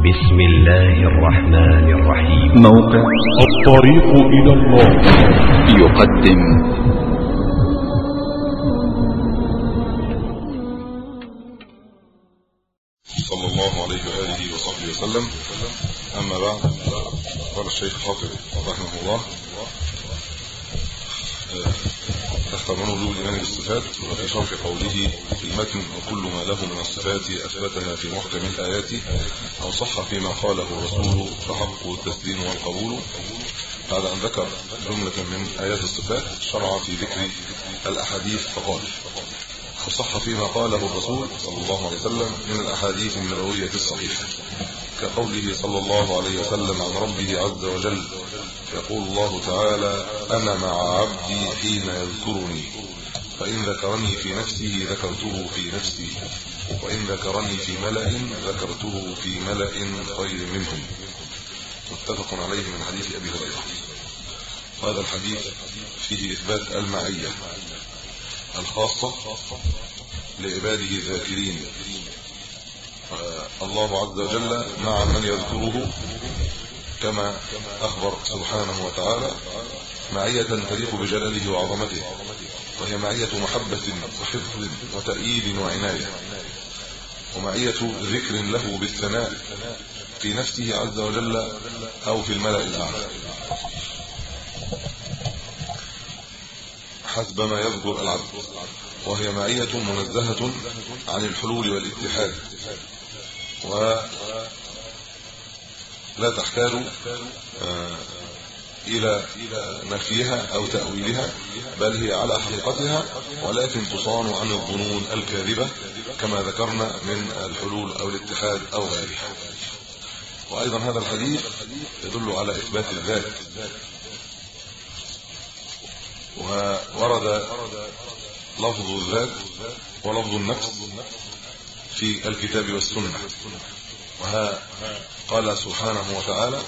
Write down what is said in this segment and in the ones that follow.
بسم الله الرحمن الرحيم. موقع الطريق إلى الله. يقدم. صلى الله عليه وآله وصحبه وسلم. أما بعد قال الشيخ خاطر وفي شرح قوله في المتن وكل ما له من الصفات أثبتها في محكم الآيات أو صح فيما قاله الرسول فحق التسليم والقبول. بعد أن ذكر جملة من آيات الصفات شرع في ذكر الأحاديث فقال وصح فيما قاله الرسول صلى الله عليه وسلم من الأحاديث النبوية الصحيحة كقوله صلى الله عليه وسلم عن ربه عز وجل يقول الله تعالى أنا مع عبدي حين يذكرني. فإن ذكرني في نفسه ذكرته في نفسي وإن ذكرني في ملأ ذكرته في ملأ خير منهم. متفق عليه من حديث أبي هريرة. وهذا الحديث فيه إثبات المعية الخاصة لعباده الذاكرين. الله عز وجل مع من يذكره كما أخبر سبحانه وتعالى معية تليق بجلاله وعظمته. وهي معيه محبة وحفظ وتأييد وعناية ومعيه ذكر له بالثناء في نفسه عز وجل أو في الملأ الأعلى. حسب ما يذكر العبد وهي معيه منزهة عن الحلول والاتحاد و لا تحتاج إلى نفيها أو تأويلها بل هي على حقيقتها ولكن تصان عن الظنون الكاذبة كما ذكرنا من الحلول أو الاتحاد أو غيرها. وأيضا هذا الحديث يدل على إثبات الذات. وورد لفظ الذات ولفظ النفس في الكتاب والسنة. وها قال سبحانه وتعالى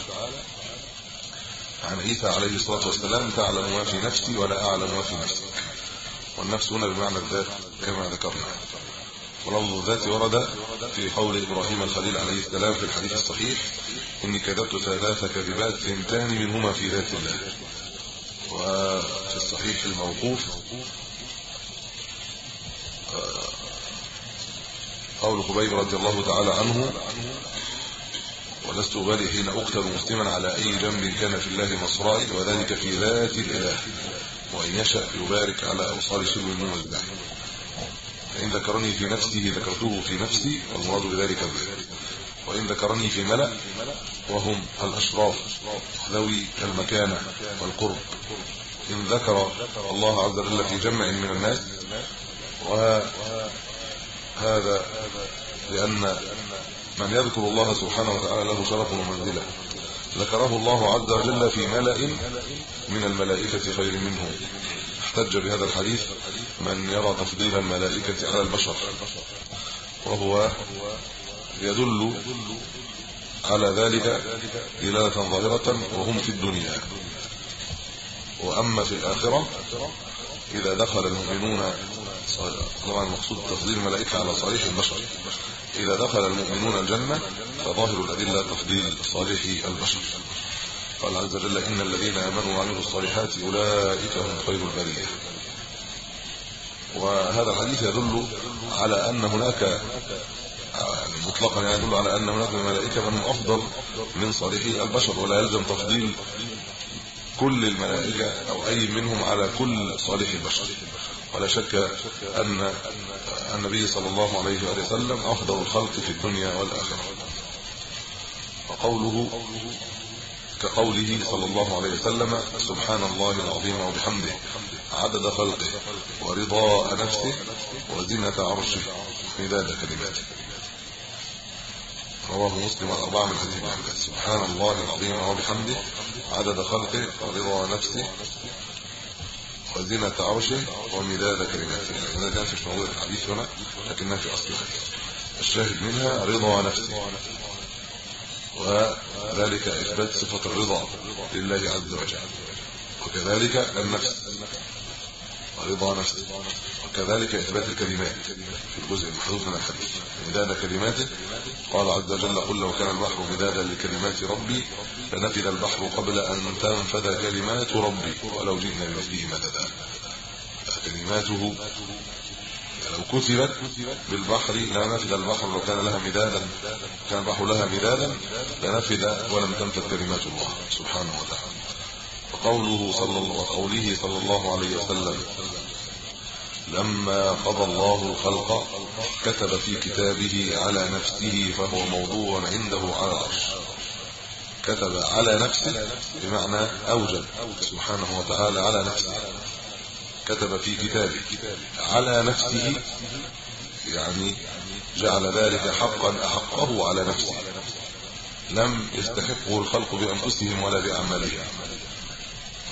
عن عيسى عليه الصلاة والسلام تعلم ما في نفسي ولا أعلم ما في نفسك والنفس هنا بمعنى الذات كما ذكرنا. ولفظ الذات ورد في قول إبراهيم الخليل عليه السلام في الحديث الصحيح إني كذبت ثلاث كذبات ثنتان منهما في ذات الله. وفي الصحيح الموقوف قول خبيب رضي الله تعالى عنه ولست أبالي حين أقتل مسلما على أي جنب كان في الله مصرائي وذلك في ذات الإله. وإن يشاء يبارك على أوصال شبه الموزع فإن ذكرني في نفسه ذكرته في نفسي والمراد بذلك الذات وإن ذكرني في ملأ وهم الأشراف ذوي المكانة والقرب. إن ذكر الله عز وجل في جمع من الناس. وهذا لأن من يذكر الله سبحانه وتعالى له شرف ومنزلة. ذكره الله عز وجل في ملأ من الملائكة خير منه. احتج بهذا الحديث من يرى تفضيل الملائكة على البشر. وهو يدل على ذلك دلالة ظاهرة وهم في الدنيا. وأما في الآخرة إذا دخل المؤمنون طبعا المقصود تفضيل الملائكة على صالح البشر. إذا دخل المؤمنون الجنة فظاهر الأدلة تفضيل صالح البشر. قال عز وجل إن الذين آمنوا وعملوا الصالحات أولئك هم خير البرية. وهذا الحديث يدل على أن هناك مطلقا يعني يدل على أن هناك من الملائكه من أفضل من صالحي البشر. ولا يلزم تفضيل كل الملائكة أو أي منهم على كل صالح البشر. ولا شك أن النبي صلى الله عليه واله وسلم أفضل الخلق في الدنيا والآخرة. وقوله كقوله صلى الله عليه وسلم سبحان الله العظيم وبحمده عدد خلقه ورضاء نفسه وزنة عرشه مداد كلماته. رواه مسلم والأربعة من حديث ابن سبحان الله العظيم وبحمده عدد خلقه ورضا نفسه وزنة عرشه ومداد كلماته هذا موجودة في الحديث هنا لكنها في أصلها. الشاهد منها رضا نفسه. وذلك إثبات صفة الرضا لله عز وجل. وكذلك النفس. ورضا نفسه. وكذلك إثبات الكلمات. في الجزء المحذوف من الحديث. مداد كلماته. قال عز وجل قل لو كان البحر مدادا لكلمات ربي لنفذ البحر قبل أن تنفذ كلمات ربي. ولو جئنا بمثله مددا. كلماته لو كتبت بالبحر لنفذ البحر لو كان لها مدادا. كان البحر لها مدادا لنفذ ولم تنفذ كلمات الله سبحانه وتعالى. وقوله صلى الله وقوله صلى الله عليه وسلم لما قضى الله الخلق كتب في كتابه على نفسه فهو موضوع عنده على العرش. كتب على نفسه بمعنى أوجب سبحانه وتعالى على نفسه. كتب في كتابه على نفسه يعني جعل ذلك حقا أحقه على نفسه. لم يستحقه الخلق بأنفسهم ولا بأعمالهم.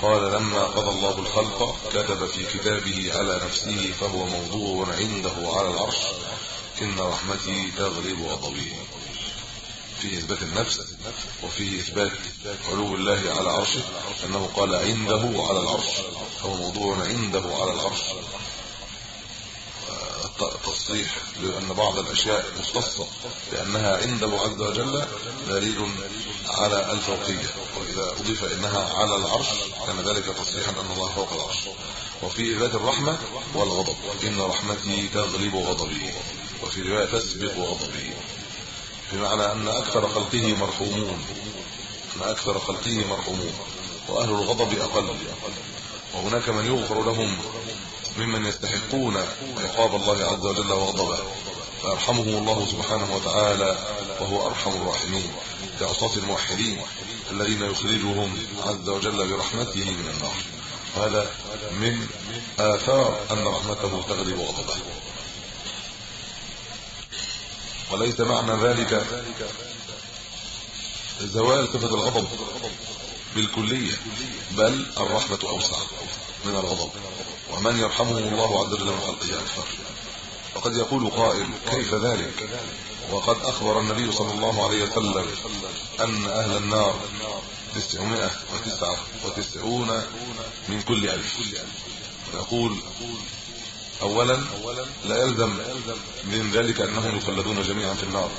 قال لما قضى الله الخلق كتب في كتابه على نفسه فهو موضوع عنده على العرش. إن رحمتي تغلب غضبي فيه إثبات النفس وفيه إثبات علو الله على عرشه أنه قال عنده على العرش هو موضوع عنده على العرش. تصريح لأن بعض الأشياء مختصة لأنها عنده عز وجل دليل على الفوقية. وإذا أضيف إنها على العرش كان ذلك تصريحا أن الله فوق العرش. وفي ذات الرحمة والغضب. إن رحمتي تغلب غضبي. وفي رواية تسبق غضبي. بمعنى أن أكثر خلقه مرحومون. أن أكثر خلقه مرحومون. وأهل الغضب أقل. وهناك من يغفر لهم ممن يستحقون عقاب الله عز وجل وغضبه. فيرحمهم الله سبحانه وتعالى وهو أرحم الراحمين. كعصاة الموحدين الذين يخرجهم عز وجل برحمته من النار. وهذا من آثار أن رحمته تغلب غضبه. وليس معنى ذلك زوال صفة الغضب بالكلية بل الرحمة أوسع من الغضب. ومن يرحمه الله عز وجل من خلقه أكثر وقد يقول قائل كيف ذلك؟ وقد أخبر النبي صلى الله عليه وسلم أن أهل النار تسعمائة وتسعة وتسعون من كل ألف. يقول اولا لا يلزم من ذلك أنهم يخلدون جميعا في النار.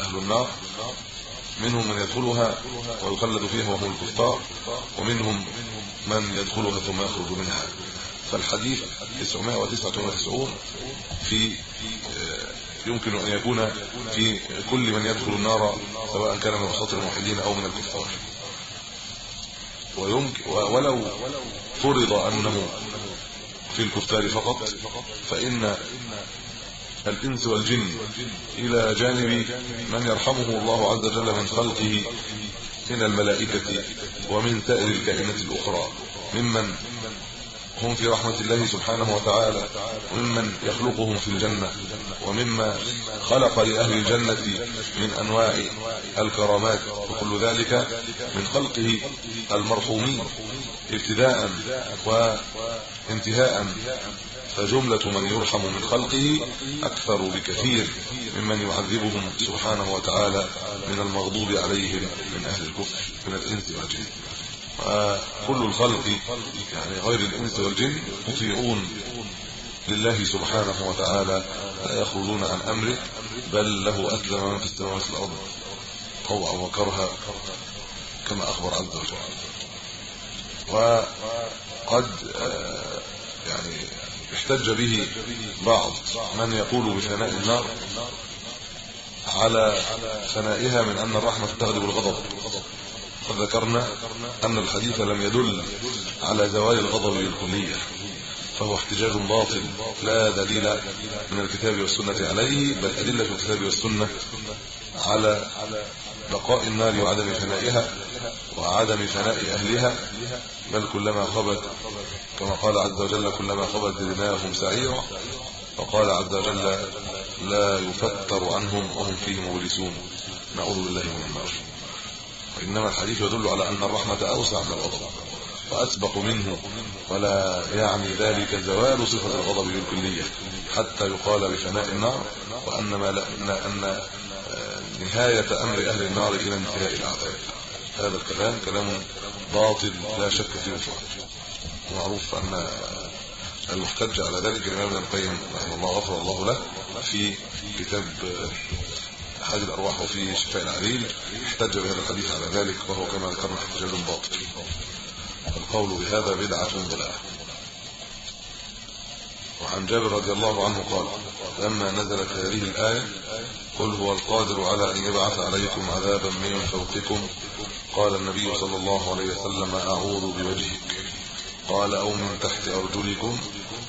أهل النار منهم من يدخلها ويخلد فيها وهم الكفار ومنهم من يدخلها ثم يخرج منها. فالحديث 999 في آه، يمكن أن يكون في كل من يدخل النار سواء كان من وسط الموحدين أو من الكفار. ويمكن ولو فرض أنه في الكفار فقط فإن الإنس والجن إلى جانب من يرحمه الله عز وجل من خلقه من الملائكة ومن سائر الكائنات الأخرى ممن هم في رحمة الله سبحانه وتعالى وممن يخلقهم في الجنة ومما خلق لأهل الجنة من أنواع الكرامات وكل ذلك من خلقه المرحومين ابتداء وانتهاء فجملة من يرحم من خلقه أكثر بكثير ممن يعذبهم سبحانه وتعالى من المغضوب عليهم من أهل الكفر من الإنس والجن. وكل الخلق يعني غير الإنس والجن مطيعون لله سبحانه وتعالى لا يخرجون عن أمره بل له اسلم من في السماوات والأرض طوعا وكرها كما أخبر عز وجل. وقد آه، يعني احتج به بعض من يقول بثناء النار على ثنائها من أن الرحمة تغلب الغضب. وذكرنا أن الحديث لم يدل على زوال الغضب بالكلية فهو احتجاج باطل لا دليل من الكتاب والسنة عليه بل أدلة الكتاب والسنة على بقاء النار وعدم فنائها وعدم فناء أهلها بل كلما خبت كما قال عز وجل كلما خبت زدناهم سعيرا وقال عز وجل لا يفتر عنهم وهم فيه مبلسون. نعوذ بالله من النار. انما الحديث يدل على أن الرحمة أوسع من الغضب وأسبق منه ولا يعني ذلك زوال صفة الغضب بالكليه حتى يقال بفناء النار وأن ما لا ان آه، نهاية أمر أهل النار إلى انتهاء العذاب هذا الكلام كلام باطل لا شك فيه. ومعروف أن المحتج على ذلك الإمام ابن القيم رحمه الله غفر الله له في كتاب حاج الأرواح وفي شفاء العليل احتج بهذا الحديث على ذلك وهو كما ذكرنا احتجاج باطل. القول بهذا بدعة ضلالة. وعن جابر رضي الله عنه قال لما نزلت هذه الآية قل هو القادر على أن يبعث عليكم عذابا من فوقكم قال النبي صلى الله عليه وسلم أعوذ بوجهك. قال أو من تحت أرجلكم؟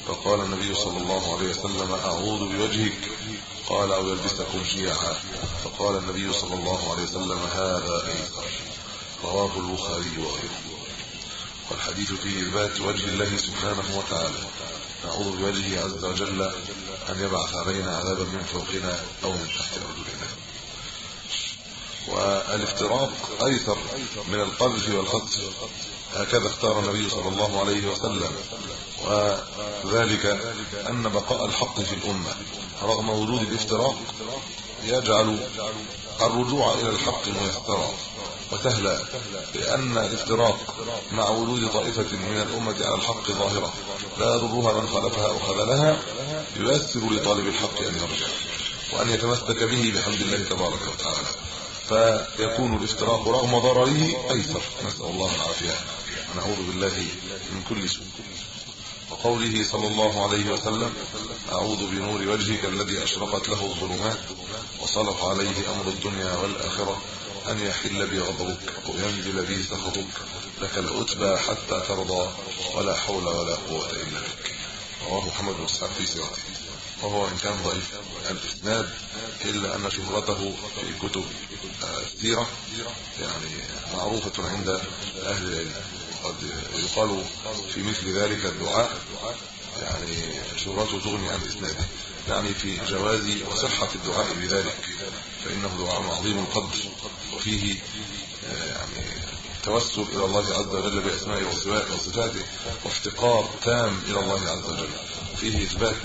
فقال النبي صلى الله عليه وسلم أعوذ بوجهك. قال أو يلبسكم شيعا. فقال النبي صلى الله عليه وسلم هذا أيسر رواه البخاري وغيره. والحديث فيه إثبات وجه الله سبحانه وتعالى. نعوذ بوجهه عز وجل أن يبعث علينا عذابا من فوقنا أو من تحت أرجلنا. والإفتراق أيسر من القذف والخطف هكذا اختار النبي صلى الله عليه وسلم. وذلك أن بقاء الحق في الأمة. رغم وجود الافتراق يجعل الرجوع إلى الحق ميسرا. وسهلا لأن الافتراق مع وجود طائفة من الأمة على الحق ظاهرة. لا يضرها من خالفها أو خذلها ييسر لطالب الحق أن يرجع. وأن يتمسك به بحمد الله تبارك وتعالى. فيكون الافتراق رغم ضرره أيسر. نسأل الله العافية. ونعوذ بالله من كل سوء. وقوله صلى الله عليه وسلم أعوذ بنور وجهك الذي أشرقت له الظلمات وصلح عليه أمر الدنيا والآخرة أن يحل بي غضبك وينزل بي سخطك لك العتبى حتى ترضى ولا حول ولا قوة إلا بك. رواه محمد بن إسحاق في سيرته وهو إن كان ضعيف الإسناد إلا أن شهرته في كتب السيره يعني معروفة عند أهل العلم. قد يقال في مثل ذلك الدعاء يعني شهرته تغني عن اسناده يعني في جواز وصحة الدعاء بذلك فإنه دعاء عظيم القدر وفيه يعني توسل إلى الله عز وجل باسمائه وصفاته وافتقار تام إلى الله عز وجل فيه إثبات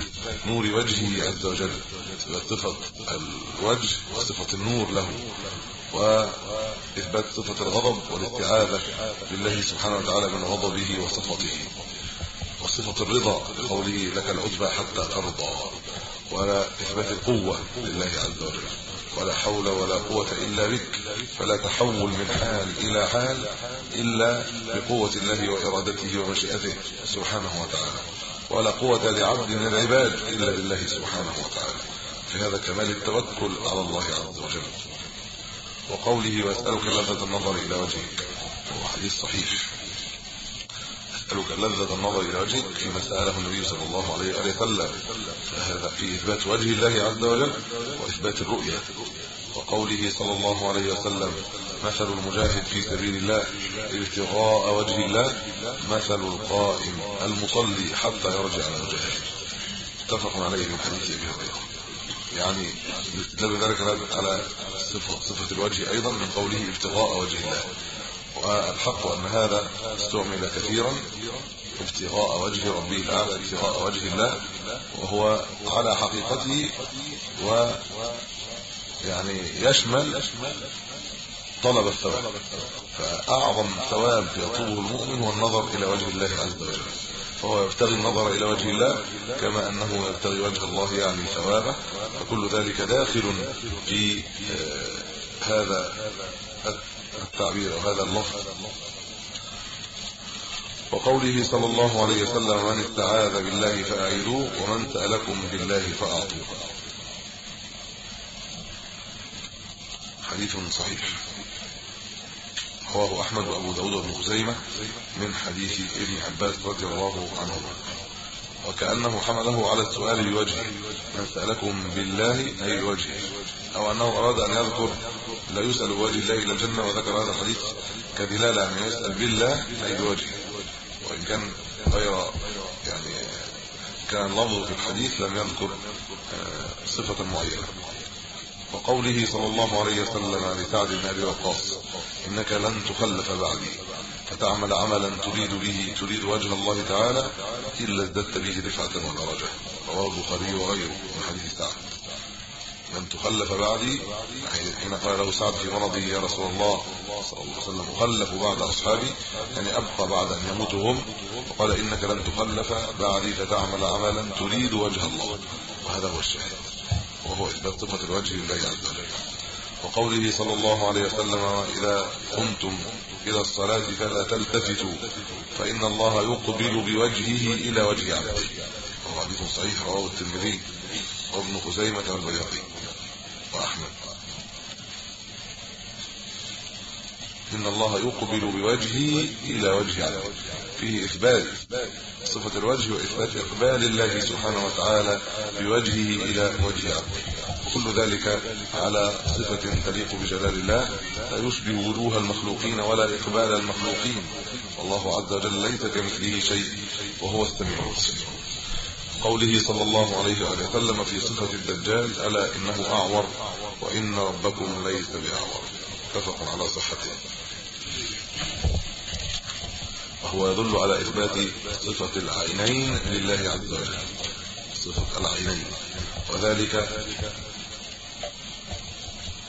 نور وجهه عز وجل صفة الوجه وصفه النور له واثبات صفة الغضب والاستعاذه بالله سبحانه وتعالى من غضبه وصفته. وصفة الرضا قوله لك العتبى حتى ترضى. ولا إثبات القوة لله عز وجل. ولا حول ولا قوة إلا بك. فلا تحول من حال إلى حال إلا بقوة الله وإرادته ومشيئته سبحانه وتعالى. ولا قوة لعبد من العباد إلا بالله سبحانه وتعالى. في هذا كمال التوكل على الله عز وجل. وقوله وأسألك لذة النظر إلى وجهك. هو حديث صحيح. أسألك لذة النظر إلى وجهك فيما سأله النبي صلى الله عليه وسلم. فهذا في إثبات وجه الله عز وجل وإثبات الرؤية وقوله صلى الله عليه وسلم مثل المجاهد في سبيل الله ابتغاء وجه الله مثل القائم المصلي حتى يرجع على المجاهد. اتفق عليه من حديث أبي هريرة. يعني استدل ذلك على صفة صفة الوجه أيضا من قوله ابتغاء وجه الله. والحق أن هذا استعمل كثيرا ابتغاء وجه ربه الاعلى ابتغاء وجه الله وهو على حقيقته و يعني يشمل طلب الثواب. فأعظم ثواب يطلبه المؤمن هو النظر إلى وجه الله عز وجل. فهو يبتغي النظر إلى وجه الله كما أنه يبتغي وجه الله يعني ثوابه فكل ذلك داخل في آه، هذا التعبير وهذا اللفظ. وقوله صلى الله عليه وسلم من استعاذ بالله فاعيذوه ومن سألكم بالله فأعطوه. حديث صحيح. رواه أحمد وأبو داود وابن خزيمة من حديث ابن عباس رضي الله عنهما. وكانه حمله على السؤال بوجهه من سألكم بالله أي بوجهه؟ أو أنه أراد أن يذكر لا يسأل بوجه الله إلى الجنة وذكر هذا الحديث كدلالة أن يسأل بالله أي بوجهه. وإن كان غير يعني كان لفظه في الحديث لم يذكر آه، صفة معينة. وقوله صلى الله عليه وسلم لسعد بن أبي وقاص إنك لن تخلف بعدي. فتعمل عملا تريد به تريد وجه الله تعالى إلا ازددت به رفعة ودرجة. رواه البخاري وغيره من حديث سعد. لن تخلف بعدي. حين قال له سعد في مرضه يا رسول الله صلى الله عليه وسلم خلف بعد أصحابي يعني أبقى بعد أن يموتوا هم وقال إنك لن تخلف بعدي فتعمل عملا تريد وجه الله. وهذا هو الشاهد. وهو إثبات صفة الوجه لله عز وجل. وقوله صلى الله عليه وسلم إذا قمتم إلى الصلاة فلا تلتفتوا فإن الله يقبل بوجهه إلى وجه عبده. وهو حديث صحيح رواه الترمذي وابن خزيمة والبيهقي وأحمد. إن الله يقبل بوجهه إلى وجه عبده. فيه إثبات صفة الوجه وإثبات إقبال الله سبحانه وتعالى بوجهه إلى وجه عبده كل ذلك على صفة تليق بجلال الله. لا يشبه وجوه المخلوقين ولا إقبال المخلوقين. والله عز وجل ليس كمثله شيء وهو السميع البصير. قوله صلى الله عليه وآله وسلم في صفة الدجال ألا إنه أعور وإن ربكم ليس بأعور. اتفق على صحته. وهو يدل على إثبات صفة العينين لله عز وجل. صفة العينين. وذلك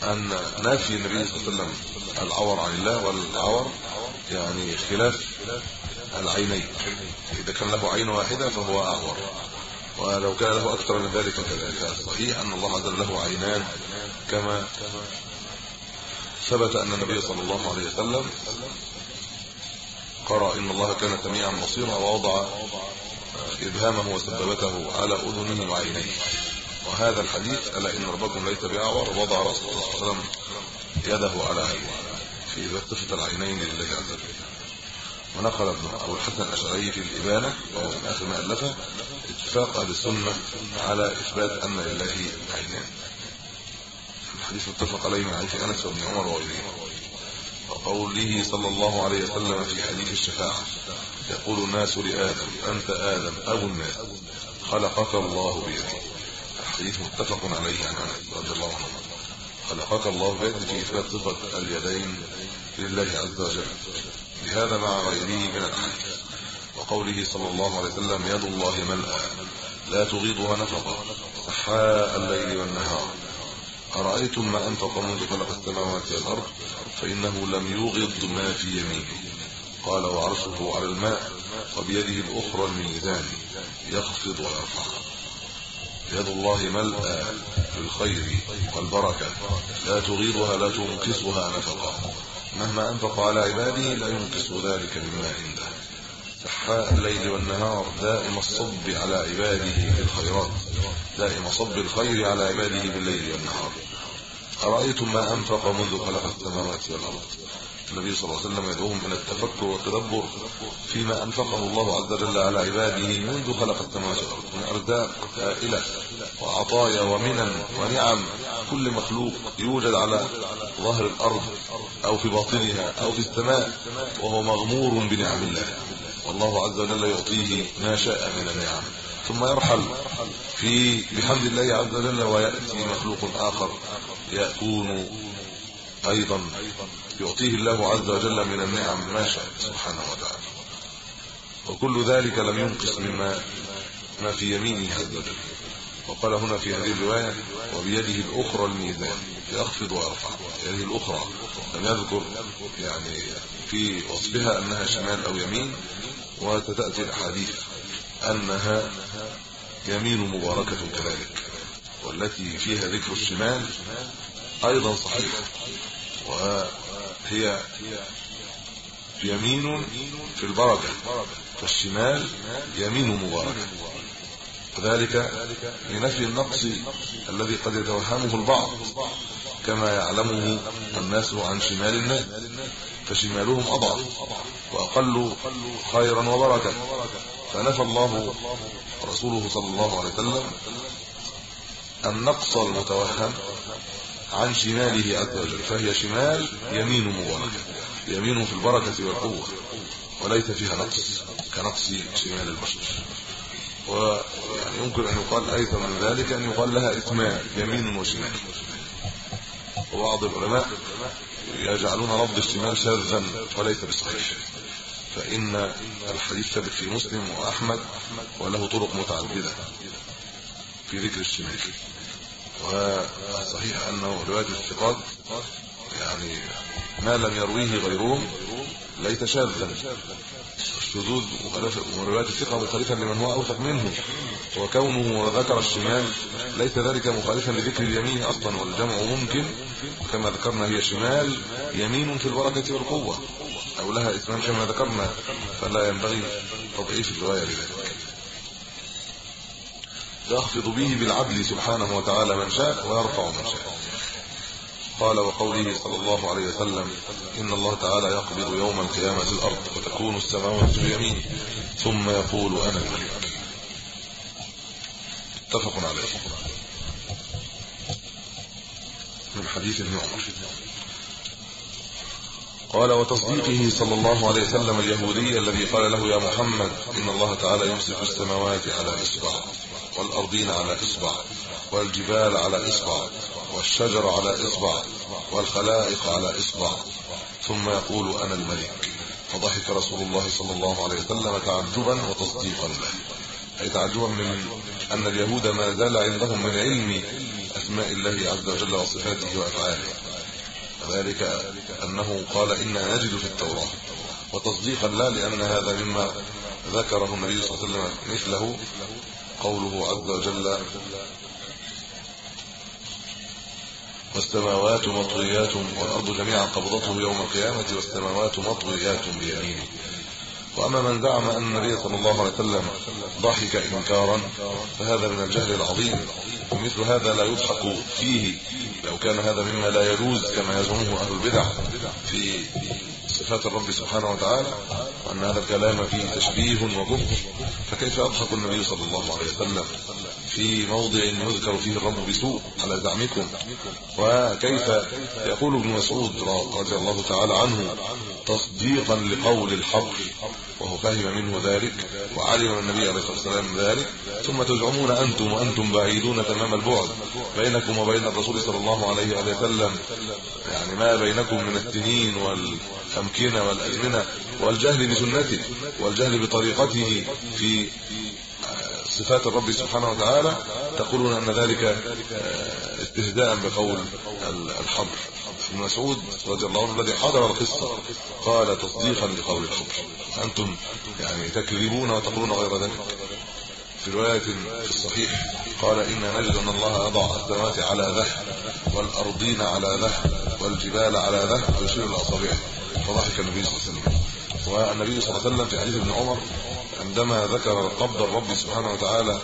أن نافي النبي صلى الله عليه وسلم العور عن الله والعور يعني خلاف العينين. إذا كان له عين واحدة فهو أعور. ولو كان له أكثر من ذلك فذلك. صحيح أن الله عز وجل له عينان. كما ثبت أن النبي صلى الله عليه وسلم قرأ إن الله كان سميعا بصيرا ووضع إبهامه وسببته على أذنه وعينيه. وهذا الحديث ألا إن ربكم ليس باعور وضع رسول الله صلى الله عليه وسلم يده على عينه في صفه العينين لله عز وجل. ونقل ابن أبو الحسن الأشعري في الإبانة وهو من آخر ما ألفه اتفاق أهل السنة على إثبات أن لله عينان الحديث متفق عليه من حديث أنس وابن عمر وغيرهما. وقوله صلى الله عليه وسلم في حديث الشفاعة يقول الناس لآدم أنت آدم أبو الناس خلقك الله بيده حديث متفق عليه عن رضي الله عنه. خلقك الله بيد في اثبات صفة اليدين لله عز وجل. بهذا مع غيره من الاحاديث وقوله صلى الله عليه وسلم يد الله ملأى لا تغيضها نفقة سحاء الليل والنهار. أرأيتم ما أنفق منذ خلق السماوات والأرض؟ فإنه لم يغض ما في يمينه. قال وعرشه على الماء وبيده الأخرى الميزان يخفض ويرفع يد الله ملأى بالخير والبركة لا تغيضها لا تنقصها نفقا مهما أنفق على عباده لا ينقص ذلك مما عنده. سحاء الليل والنهار دائم الصب على عباده في الخيرات. دائم صب الخير على عباده بالليل والنهار. أرأيتم ما أنفق منذ خلق السماوات والأرض؟ النبي صلى الله عليه وسلم يدعوهم إلى التفكر والتدبر فيما أنفقه الله عز وجل على عباده منذ خلق السماوات والأرض من أرزاق هائله وعطايا ومنن ونعم. كل مخلوق يوجد على ظهر الأرض أو في باطنها أو في السماء وهو مغمور بنعم الله. والله عز وجل يعطيه ما شاء من النعم. ثم يرحل في بحمد الله عز وجل ويأتي مخلوق آخر يكون أيضا يعطيه الله عز وجل من النعم ما شاء سبحانه وتعالى. وكل ذلك لم ينقص مما ما في يمينه عز وجل. وقال هنا في هذه الرواية وبيده الأخرى الميزان. يخفض ويرفع يده الأخرى لم يذكر يعني في وصفها أنها شمال أو يمين وتاتي الأحاديث أنها يمين مباركة كذلك. والتي فيها ذكر الشمال أيضا صحيح وهي يمين في البركة فالشمال يمين مباركة. وذلك لنفي النقص الذي قد يتوهمه البعض كما يعلمه الناس عن شمال الناس فشمالهم أضعف وأقل خيرا وبركة. فنفى الله رسوله صلى الله عليه وسلم النقص المتوهم عن شماله عز فهي شمال يمين مباركه يمين في البركة والقوة وليس فيها نقص كنقص شمال البشر. ويعني يمكن أن يقال أيضا من ذلك أن يقال لها اسمان يمين وشمال. وبعض العلماء يجعلون لفظ الشمال شاذا وليس بصحيح. فإن الحديث ثابت في مسلم وأحمد وله طرق متعددة في ذكر الشمال. وصحيح أنه رواية الثقات يعني ما لم يرويه غيرهم ليس شاذا. الشذوذ وروايات الثقة مخالفا لمن هو أوثق منه وكونه ذكر الشمال ليس ذلك مخالفا لذكر اليمين أصلا والجمع ممكن كما ذكرنا هي شمال يمين في البركة والقوة أو لها اسمان كما ذكرنا فلا ينبغي تضعيف الرواية لذلك. يخفض به بالعدل سبحانه وتعالى من شاء ويرفع من شاء. قال وقوله صلى الله عليه وسلم إن الله تعالى يقبض يوم القيامة الأرض وتكون السماوات بيمينه ثم يقول أنا الملك. اتفق عليه. من حديث ابن عمر. قال وتصديقه صلى الله عليه وسلم اليهودي الذي قال له يا محمد إن الله تعالى يمسك السماوات على إصبع والأرضين على إصبع والجبال على إصبع والشجر على إصبع والخلائق على إصبع. ثم يقول أنا الملك. فضحك رسول الله صلى الله عليه وسلم تعجبا وتصديقا له. أي تعجبا من أن اليهود ما زال عندهم من علم أسماء الله عز وجل وصفاته وأفعاله. وذلك أنه قال إنا نجد في التوراة. وتصديقا لا لأن هذا مما ذكره النبي صلى الله عليه وسلم مثله قوله عز وجل والسماوات مطويات والأرض جميعا قبضته يوم القيامة والسماوات مطويات بيمينه. وأما من زعم أن النبي صلى الله عليه وسلم ضحك انكارا فهذا من الجهل العظيم. ومثل هذا لا يضحك فيه لو كان هذا مما لا يجوز كما يزعمه أهل البدع في صفات الرب سبحانه وتعالى وأن هذا الكلام فيه تشبيه وكفر فكيف يضحك النبي صلى الله عليه وسلم في موضع يذكر فيه الرب بسوء على زعمكم؟ وكيف يقول ابن مسعود رضي الله تعالى عنه تصديقا لقول الحق وهو فهم منه ذلك وعلم النبي عليه الصلاة والسلام ذلك. ثم تزعمون أنتم وأنتم بعيدون تمام البعد بينكم وبين الرسول صلى الله عليه وسلم. يعني ما بينكم من السنين والأمكنة والأزمنة والجهل بسنته والجهل بطريقته في صفات الرب سبحانه وتعالى تقولون أن ذلك آه، استهزاء بقول الحبر. ابن مسعود رضي الله عنه الذي حضر القصة. قال تصديقا لقول الحبر أنتم يعني تكذبون وتقولون غير ذلك. في رواية في الصحيح قال إن نجد أن الله يضع السماوات على ذه والأرضين على ذه والجبال على ذه ويشير الاصابع فضحك النبي صلى الله عليه وسلم. والنبي صلى الله عليه وسلم في حديث ابن عمر عندما ذكر قبض الرب سبحانه وتعالى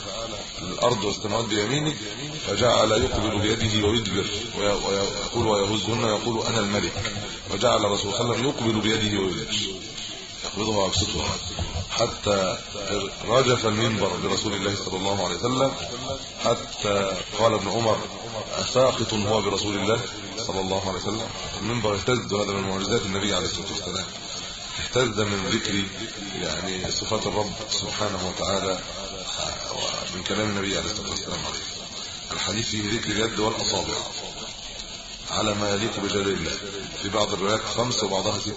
الأرض والسماوات بيمينه فجعل يقبل بيده ويدبر ويقول ويهزهن ويقول أنا الملك. وجعل الرسول صلى الله عليه وسلم يقبل بيده ويدبر. يقبضها ويبسطها. حتى رجف المنبر لرسول الله صلى الله عليه وسلم. حتى قال ابن عمر أساقط هو برسول الله صلى الله عليه وسلم. المنبر اهتز هذا من معجزات النبي عليه الصلاة والسلام. اهتز من ذكر يعني صفات الرب سبحانه وتعالى. ومن كلام النبي عليه الصلاة والسلام الحديث فيه ذكر اليد والأصابع على ما يليق بجلال الله. في بعض الروايات خمس وبعضها ست.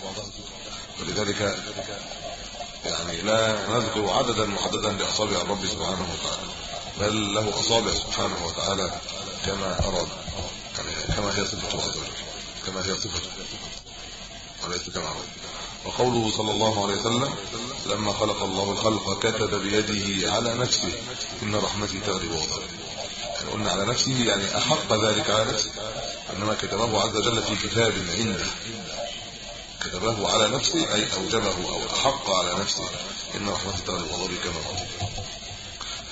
ولذلك يعني لا نذكر عددا محددا لأصابع الرب سبحانه وتعالى. بل له أصابع سبحانه وتعالى كما أراد. يعني كما هي صفته عز وجل. كما هي صفته وليس كما اراد وقوله صلى الله عليه وسلم لما خلق الله الخلق كتب بيده على نفسه. إن رحمتي تغلب غضبي. يعني قلنا على نفسه يعني أحق ذلك على نفسه. إنما كتبه عز وجل في كتاب عنده. كتبه على نفسه أي أوجبه أو أحق على نفسه. إن رحمتي تغلب غضبي كما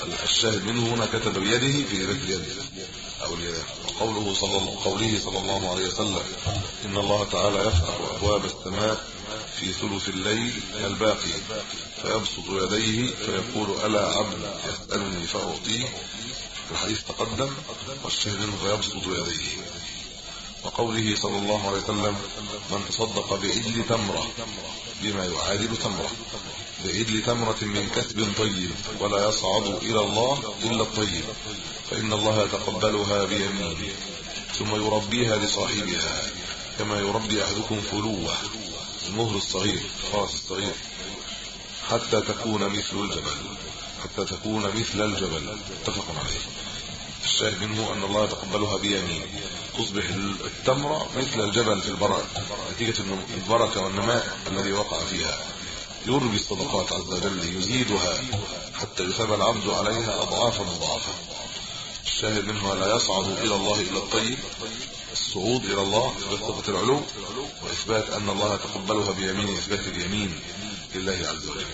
قال الشاهد منه هنا كتب بيده في يد اليد. أو اليدين وقوله قوله صلى الله عليه وسلم إن الله تعالى يفتح أبواب السماء في ثلث الليل الباقي فيبسط يديه فيقول ألا عبد يسألني فأعطيه. الحديث تقدم والشاهد منه فيبسط يديه. وقوله صلى الله عليه وسلم من تصدق بعدل تمرة بما يعادل تمرة بعدل تمرة من كسب طيب ولا يصعد إلى الله إلا الطيب فإن الله يتقبلها بيمينه ثم يربيها لصاحبها كما يربي أحدكم فلوة. المهر الصغير الفرس الصغير. حتى تكون مثل الجبل حتى تكون مثل الجبل. اتفق عليه. الشاهد منه أن الله يتقبلها بيمين. تصبح التمره مثل الجبل في البركه نتيجة البركة والنماء الذي وقع فيها. يربي الصدقات عز وجل يزيدها حتى يثاب العبد عليها أضعافا مضاعفة. الشاهد منه لا يصعد إلى الله إلا الطيب. الصعود إلى الله اثبات العلو وإثبات أن الله يتقبلها بيمين إثبات اليمين لله عز وجل.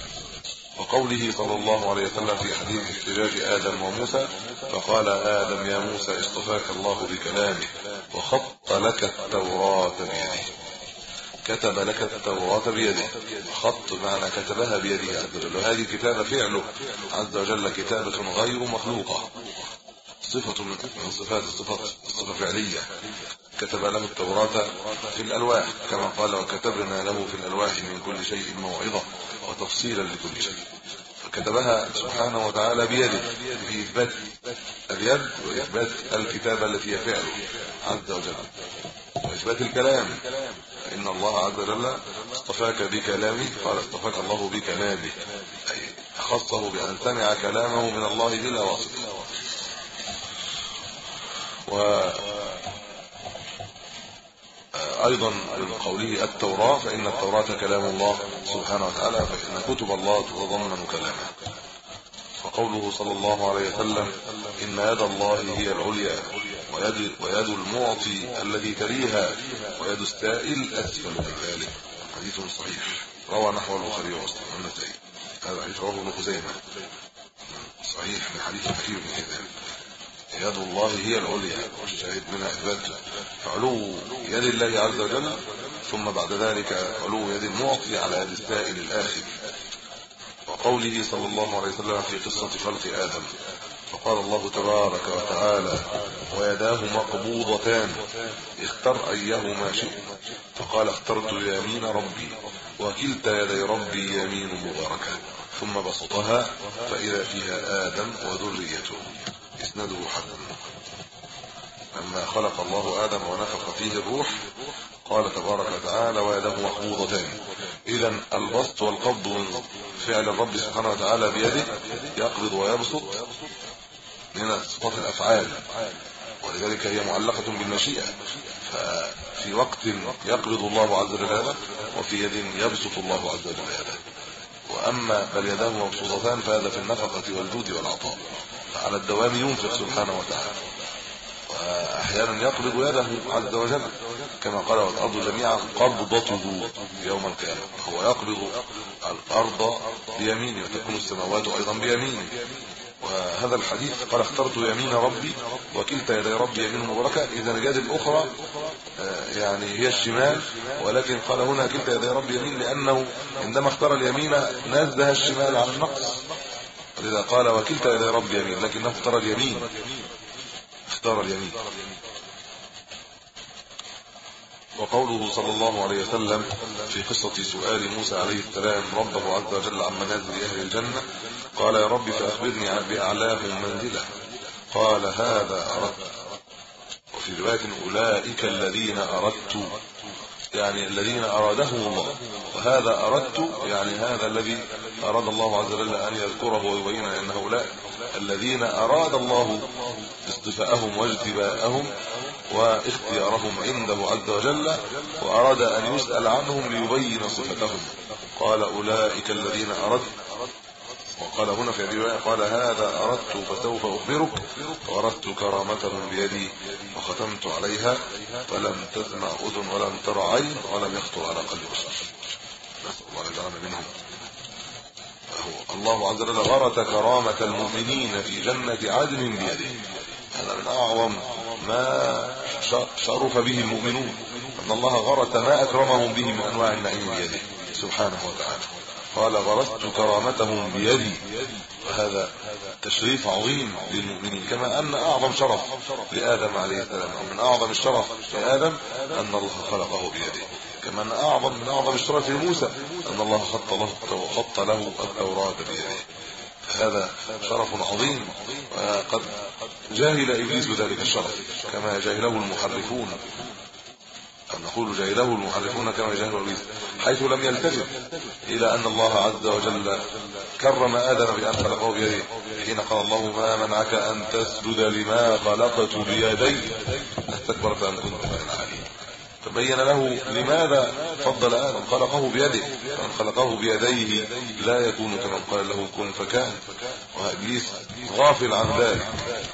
وقوله صلى الله عليه وسلم في حديث احتجاج آدم وموسى فقال آدم يا موسى اصطفاك الله بكلامه وخط لك التوراة بيده. كتب لك التوراة بيده. خط معنى كتبها بيده عز وجل. وهذه كتابة فعله عز وجل كتابة غير مخلوقة. صفة من صفات الصفات الصفة فعلية. كتب له التوراة في الألواح كما قال وكتبنا له في الألواح من كل شيء موعظة وتفصيلا لكل شيء. فكتبها سبحانه وتعالى بيده في إثبات اليد وإثبات الكتابة التي هي فعله عز وجل. وإثبات الكلام إن الله عز وجل اصطفاك بكلامه قال اصطفاك الله بكلامه. أي خصه بأن سمع كلامه من الله بلا واسطة و أيضا من قوله التوراة فإن التوراة كلام الله سبحانه وتعالى فإن كتب الله تتضمن كلامه. وقوله صلى الله عليه وسلم إن يد الله هي العليا ويد ويد المعطي الذي تليها ويد السائل أسفل من ذلك. حديث صحيح. روى نحو البخاري ومسلم والنسائي. هذا حديث رواه ابن خزيمة. صحيح من حديث كثير من ذلك يد الله هي العليا. والشاهد منها إثبات علو يد الله عز وجل ثم بعد ذلك علو يد المعطي على يد السائل الآخر. وقوله صلى الله عليه وسلم في قصة خلق آدم فقال الله تبارك وتعالى ويداه مقبوضتان اختر أيهما شئت فقال اخترت يمين ربي وكلتا يدي ربي يمين مباركة ثم بسطها فإذا فيها آدم وذريته. إسناده حسن. لما خلق الله آدم ونفخ فيه الروح قال تبارك وتعالى ويده محفوظتان اذا البسط والقبض من فعل الرب سبحانه وتعالى بيده يقبض ويبسط من صفات الأفعال ولذلك هي معلقة بالمشيئة. ففي وقت يقبض الله عز وجل وفي يد يبسط الله عز وجل يده. وأما بل يداه مبسوطتان فهذا في النفقة والجود والعطاء. على الدوام ينفق سبحانه وتعالى. وأحيانا يقبض يده عز وجل كما قال والأرض جميعا قبضته يوم القيامة. هو يقبض الأرض بيمينه وتكون السماوات أيضا بيمينه وهذا الحديث قال اخترت يمين ربي وكلتا يدي ربي يمين مباركة. اذا اليد الأخرى آه، يعني هي الشمال. ولكن قال هنا كلتا يدي ربي يمين لأنه عندما اختار اليمين نزه الشمال عن النقص. لذا قال وكلتا يدي رب يمين لكنه اختار اليمين. اختار اليمين. وقوله صلى الله عليه وسلم في قصة سؤال موسى عليه السلام ربه عز وجل عن منازل أهل الجنة قال يا رب فأخبرني بأعلاهم منزلة قال هذا أردت. وفي رواية أولئك الذين أردت. يعني الذين أرادهم الله. وهذا أردت يعني هذا الذي أراد الله عز وجل أن يذكره ويبين أن هؤلاء الذين أراد الله اصطفاءهم واجتباءهم واختيارهم عنده عز وجل وأراد أن يسأل عنهم ليبين صفتهم. قال أولئك الذين أردت وقال هنا في روايه قال هذا أردت فسوف أخبرك وأردت كرامتهم بيدي وختمت عليها فلم تسمع أذن ولم تر عين ولم يخطر على قلب بشر نسأل الله يجعلنا منهم. الله عز وجل غرت كرامة المؤمنين في جنة عدن بيده. هذا من أعظم ما شرف به المؤمنون أن الله غرت ما أكرمهم به من أنواع النعيم بيده. سبحانه وتعالى. قال غرست كرامتهم بيدي. وهذا تشريف عظيم للمؤمنين. كما أن أعظم شرف لآدم عليه السلام أو من أعظم الشرف لآدم أن الله خلقه بيده. كما أن أعظم من أعظم الشرف لموسى أن الله خط له خط له التوراة بيده. هذا شرف عظيم وقد جاهل إبليس ذلك الشرف كما جاهله المحرفون. أن نقول جاهله المحرفون كما جاهل ابليس حيث لم يلتفت إلى أن الله عز وجل كرم آدم بان خلقه بيده حين قال الله ما منعك أن تسجد لما خلقت بيدي أستكبرت أن كنت من العالين فبين له لماذا فضل آدم خلقه بيده فمن خلقه بيديه لا يكون كمن قال له كن فكان وإبليس غافل عن ذلك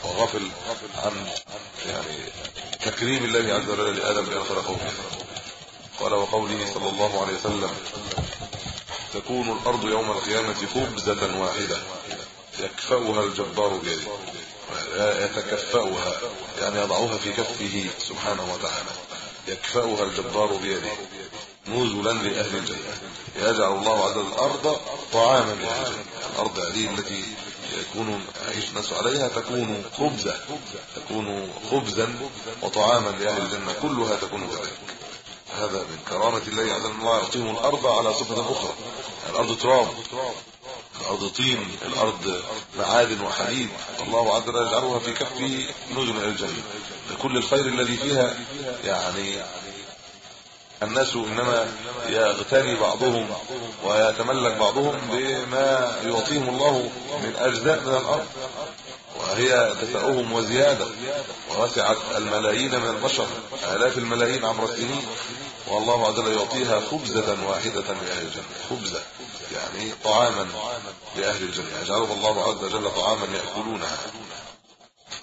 وغافل عن يعني تكريم الله عز وجل لآدم بأن خلقه. قال وقوله صلى الله عليه وسلم تكون الأرض يوم القيامة خبزة واحدة. يكفأها الجبار بيده. يتكفأها يعني يضعها في كفه سبحانه وتعالى. يكفأها الجبار بيده. نزلا لأهل الجنة. يجعل الله عز وجل الأرض طعاما لأهل الجنة. الأرض هذه التي يكون يعيش الناس عليها تكون خبزة تكون خبزا وطعاما لأهل الجنة كلها تكون كذلك. هذا من كرامة الله وجل الله يعطيهم الأرض على صفة أخرى. الأرض تراب الأرض طين الأرض معادن وحديد. الله عز وجل يجعلها في نزل إلى الجنه لكل الخير الذي فيها يعني الناس إنما يغتني بعضهم ويتملك بعضهم بما يعطيهم الله من أجزاء من الأرض وهي تسعهم وزيادة ووسعت الملايين من البشر آلاف الملايين عبر السنين والله عز وجل يعطيها خبزة واحدة لأهل الجنة. خبزة يعني طعاما لأهل الجنة يجعله الله عز وجل طعاما يأكلونها.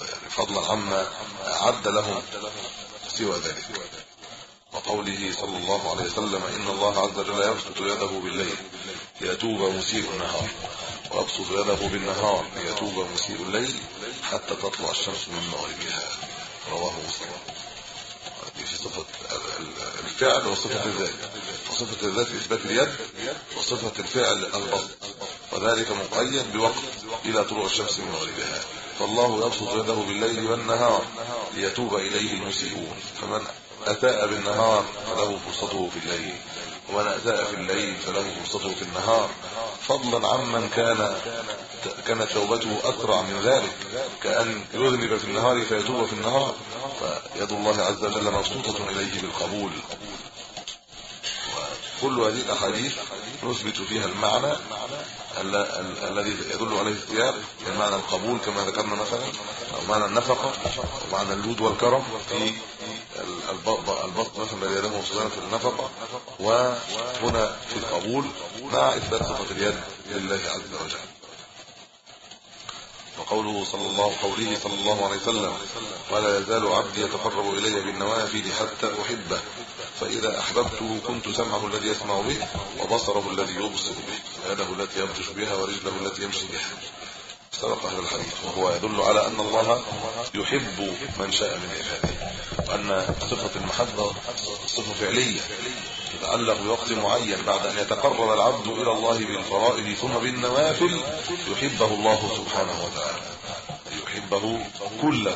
يعني فضلا عما أعد لهم سوى ذلك. وقوله صلى الله عليه وسلم إن الله عز وجل يبسط يده بالليل ليتوب مسيء النهار ويبسط يده بالنهار ليتوب مسيء الليل حتى تطلع الشمس من مغربها. رواه مسلم. في صفة الفعل وصفة الذات. وصفة الذات إثبات اليد وصفة الفعل البسط. وذلك مقيد بوقت إلى طلوع الشمس من مغربها. فالله يبسط يده بالليل والنهار ليتوب إليه المسيئون. فمن اساء بالنهار فله فرصته في الليل ومن اساء في الليل فله فرصته في النهار. فضلا عمن كان كانت توبته أسرع من ذلك كأن يذنب في النهار فيتوب في النهار فيد الله عز وجل مبسوطة إليه بالقبول. وكل هذه الأحاديث نثبت فيها المعنى الذي يدل عليه السياق من معنى القبول كما ذكرنا مثلا أو معنى النفقة ومعنى اللود والكرم في البسط مثلا الذي يده صلاه النفقة وهنا في القبول مع إثبات صفة اليد لله عز وجل. وقوله صلى الله قوله صلى الله عليه وسلم ولا يزال عبدي يتقرب إلي بالنوافل حتى أحبه فإذا أحببته كنت سمعه الذي يسمع به وبصره الذي يبصر به يده التي يبطش بها ورجله التي يمشي بها. سبق هذا الحديث. وهو يدل على أن الله يحب من شاء من عباده وأن صفة المحبة صفة فعلية. تتعلق بوقت معين بعد أن يتقرب العبد إلى الله بالفرائض ثم بالنوافل يحبه الله سبحانه وتعالى. يحبه كله.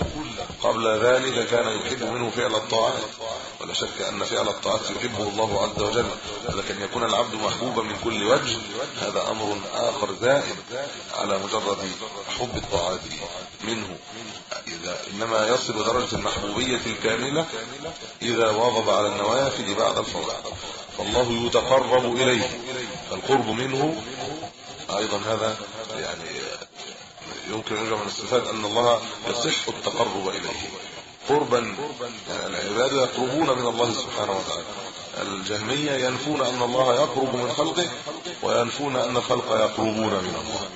قبل ذلك كان يحب منه فعل الطاعات. ولا شك أن فعل الطاعات يحبه الله عز وجل. لكن يكون العبد محبوبا من كل وجه هذا أمر آخر زائد على مجرد حب الطاعات منه. إذا إنما يصل درجة المحبوبية الكاملة إذا واظب على النوافل بعد الفرائض فالله يتقرب إليه. القرب منه أيضا هذا يعني يمكن من الصفات أن الله يصح التقرب إليه. قربا يعني العباد يقربون من الله سبحانه وتعالى. الجهمية ينفون أن الله يقرب من خلقه وينفون أن الخلق يقربون من الله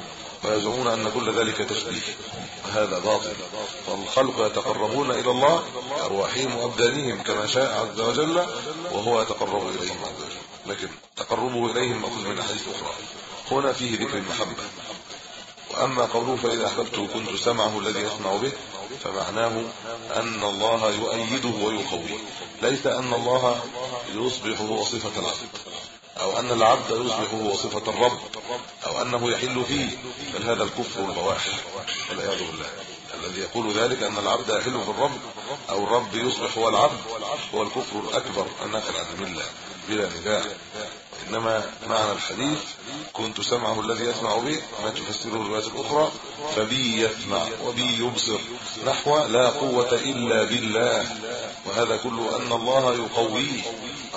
ويزعمون أن كل ذلك تشبيه. هذا باطل. فالخلق يتقربون إلى الله بارواحهم وأبدانهم كما شاء عز وجل وهو يتقرب إليهم عز وجل. لكن تقربه إليهم ماخوذ من أحاديث أخرى. هنا فيه ذكر المحبة. واما قوله فإذا أحببته كنت سمعه الذي يسمع به فمعناه أن الله يؤيده ويقويه ليس أن الله يصبح هو صفة العبد أو أن العبد يصبح هو صفة الرب أو أنه يحل فيه بل هذا الكفر البواح والعياذ بالله. الذي يقول ذلك أن العبد يحل في الرب أو الرب يصبح هو العبد هو الكفر الأكبر الناقل عن المله بلا نزاع إنما معنى الحديث كنت سمعه الذي يسمع به ما تفسره الروايات الأخرى فبي يسمع وبي يبصر. نحو لا قوة إلا بالله. وهذا كله أن الله يقويه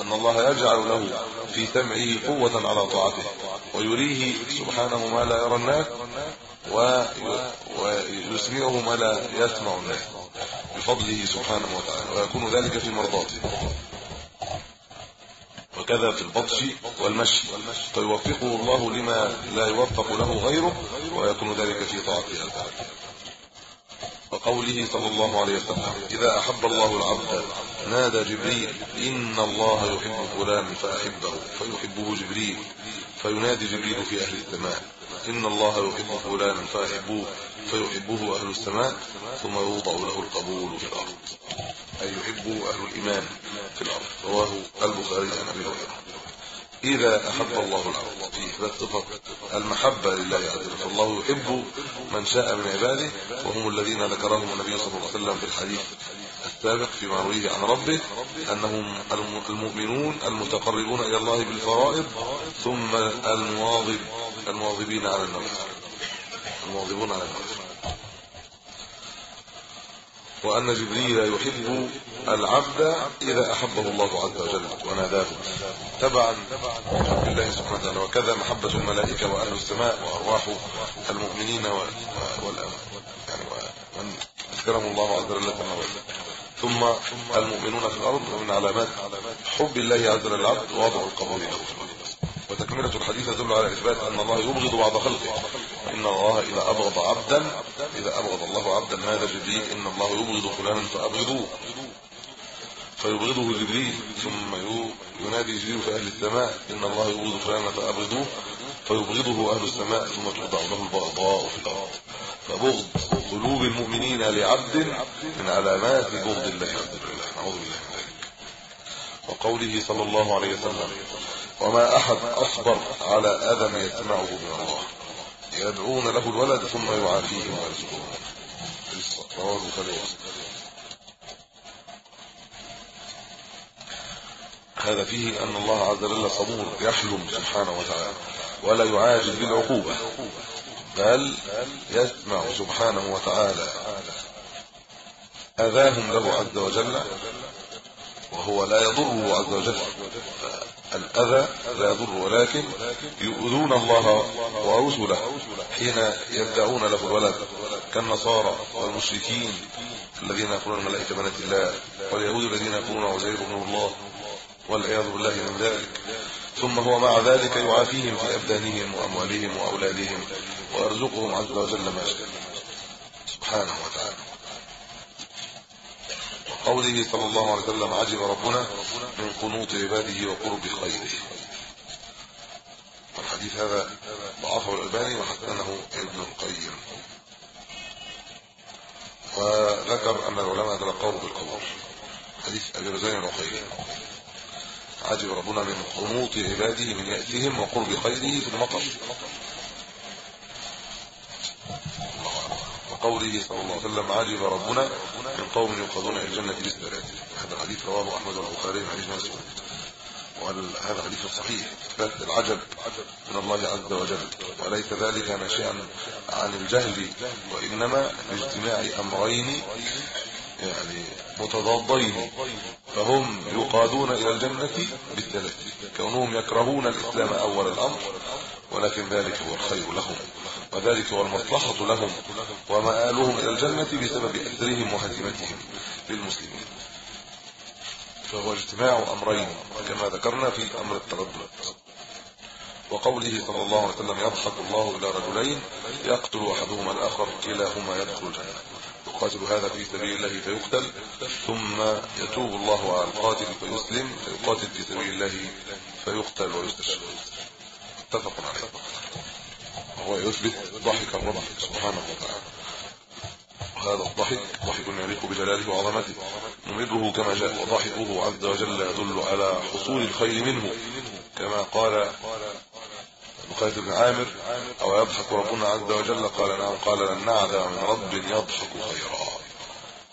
أن الله يجعل له في سمعه قوة على طاعته ويريه سبحانه ما لا يرى الناس ويسمعه ما لا يسمع الناس بفضله سبحانه وتعالى ويكون ذلك في مرضاته. وكذا في البطش والمشي. فيوفقه الله لما لا يوفق له غيره ويكون ذلك في طاعته وقوله صلى الله عليه وسلم إذا أحب الله العبد نادى جبريل إن الله يحب فلان فأحبه فيحبه جبريل فينادي جبريل في أهل السماء إن الله يحب فلانا فأحبوه فيحبه أهل السماء ثم يوضع له القبول في الأرض. أي يحبه أهل الإيمان في الأرض. رواه البخاري عن أبي هريرة. إذا أحب الله العبد في إثبات صفة المحبة لله عز وجل. فالله يحب من شاء من عباده وهم الذين ذكرهم النبي صلى الله عليه وسلم في الحديث السابق فيما رويه عن ربه أنهم المؤمنون المتقربون إلى الله بالفرائض ثم المواظب المواظبين على النوافل المواظبون على النوافل وأن جبريل يحب العبد إذا أحبه الله عز وجل. وناداه. تبعا لله سبحانه وتعالى. وكذا محبة الملائكة وأهل السماء وأرواح المؤمنين والأمن يعني ومن ذكرهم الله عز وجل ثم المؤمنون في الأرض ومن علامات حب الله عز وجل العبد وضع القبول له. وتكملة الحديث تدل على إثبات أن الله يبغض بعض خلقه. إن الله إذا أبغض عبدا إذا أبغض الله عبدا ماذا جبريل؟ إن الله يبغض فلانا فأبغضوه. فيبغضه جبريل ثم ينادي جبريل في أهل السماء إن الله يبغض فلانا فأبغضوه. فيبغضه أهل السماء ثم توضع له البغضاء في الأرض. فبغض قلوب المؤمنين لعبد من علامات بغض الله عز وجل. نعوذ بالله من ذلك. وقوله صلى الله عليه وسلم وما أحد أصبر على أذى يسمعه من الله. يدعون له الولد ثم يعافيه ويرزقه رواه البخاري هذا فيه أن الله عز وجل صبور يحلم سبحانه وتعالى ولا يعاجل بالعقوبة بل يسمع سبحانه وتعالى. آذاهم له عز وجل وهو لا يضره عز وجل. الأذى لا يضر ولكن يؤذون الله ورسله حين يدعون له الولد كالنصارى والمشركين الذين يقولون الملائكة بنات الله واليهود الذين يقولون عزير بن الله والعياذ بالله من ذلك. ثم هو مع ذلك يعافيهم في أبدانهم وأموالهم وأولادهم ويرزقهم عز وجل ما شاء سبحانه وتعالى. قوله صلى الله عليه وسلم عجب ربنا من قنوط عباده وقرب خيره. الحديث هذا ضعفه الألباني وحسنه ابن القيم. وذكر أن العلماء تلقوه بالقبول حديث أبي رزين الرقيم عجب ربنا من قنوط عباده من يأتيهم وقرب خيره في المطر. وقوله صلى الله عليه وسلم عجب ربنا من قوم يؤخذون إلى الجنة بالسلام هذا الحديث رواه أحمد والبخاري من حديث مسعود وهذا حديث صحيح. إثبات العجب من الله عز وجل. وليس ذلك ناشئا عن الجهل وإنما لاجتماع أمرين يعني متضادين. فهم يقادون إلى الجنة بالثلاث كونهم يكرهون الإسلام أول الأمر ولكن ذلك هو الخير لهم. وذلك هو المصلحة لهم ومآلهم إلى الجنة بسبب أثرهم وهزيمتهم للمسلمين. فهو اجتماع أمرين كما ذكرنا في أمر التردد. وقوله صلى الله عليه وسلم يضحك الله إلى رجلين يقتل أحدهما الآخر كلاهما يدخل الجنة. يقاتل هذا في سبيل الله فيقتل ثم يتوب الله على القاتل فيسلم فيقاتل في سبيل الله فيقتل ويستشهد. اتفق عليه. وهو يثبت ضحك الرب سبحانه وتعالى. وهذا الضحك ضحك يليق بجلاله وعظمته نمره كما جاء وضحكه عز وجل يدل على حصول الخير منه. كما قال بخيت بن عامر أو يضحك ربنا عز وجل؟ قال نعم قال لن نعدى من رب يضحك خيرا.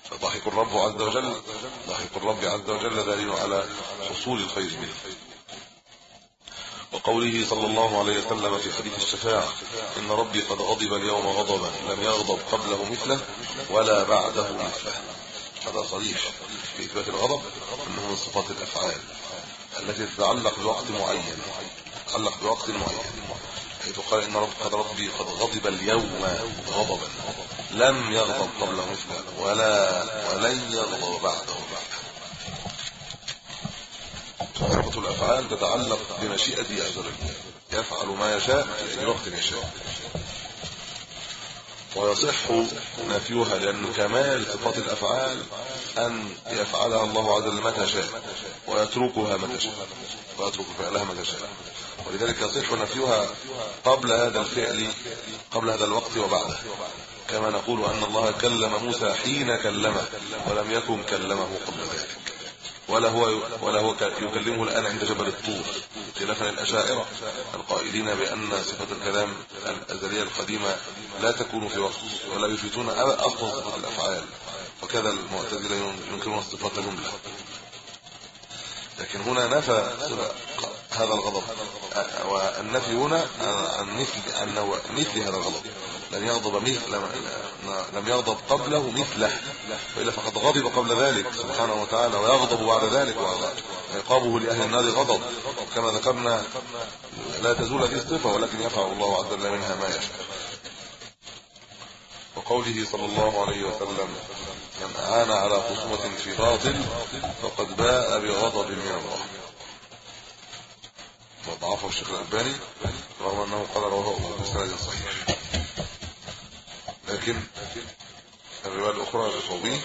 فضحك الرب عز وجل ضحك الرب عز وجل دليل على حصول الخير منه. وقوله صلى الله عليه وسلم في حديث الشفاعة إن ربي قد غضب اليوم غضبا لم يغضب قبله مثله ولا بعده مثله. هذا صريح في إثبات الغضب أنه من صفات الأفعال التي تتعلق بوقت معين تتعلق بوقت معين حيث قال إن رب قد ربي قد غضب اليوم غضبا لم يغضب قبله مثله ولا ولن يغضب بعده صفة الأفعال تتعلق بمشيئته عز وجل. يفعل ما يشاء في اي وقت يشاء. ويصح نفيها لأن كمال صفات الأفعال أن يفعلها الله عز وجل متى شاء. ويتركها متى شاء. ويترك فعلها متى شاء. ولذلك يصح نفيها قبل هذا الفعل قبل هذا الوقت وبعده. كما نقول أن الله كلم موسى حين كلمه ولم يكن كلمه قبل ذلك. ولا هو ولا هو يكلمه الآن عند جبل الطور خلافا الأشاعرة القائلين بأن صفة الكلام الأزلية القديمة لا تكون في وقت ولا يثبتون صفة الأفعال وكذا المعتزلة ينكرون الصفات جمله لكن هنا نفى هذا الغضب والنفي هنا عن مثل انه مثل هذا الغضب. لم يغضب لم يغضب قبله مثله والا فقد غضب قبل ذلك سبحانه وتعالى ويغضب بعد ذلك وعقابه لأهل النار غضب. كما ذكرنا لا تزول هذه الصفة ولكن يفعل الله عز وجل منها ما يشاء. وقوله صلى الله عليه وسلم من اعان على خصومه في باطل فقد باء بغضب من الله. وضعفه الشيخ الألباني رغم أنه قال رواه بسند صحيح. لكن الرواية الأخرى للصوبي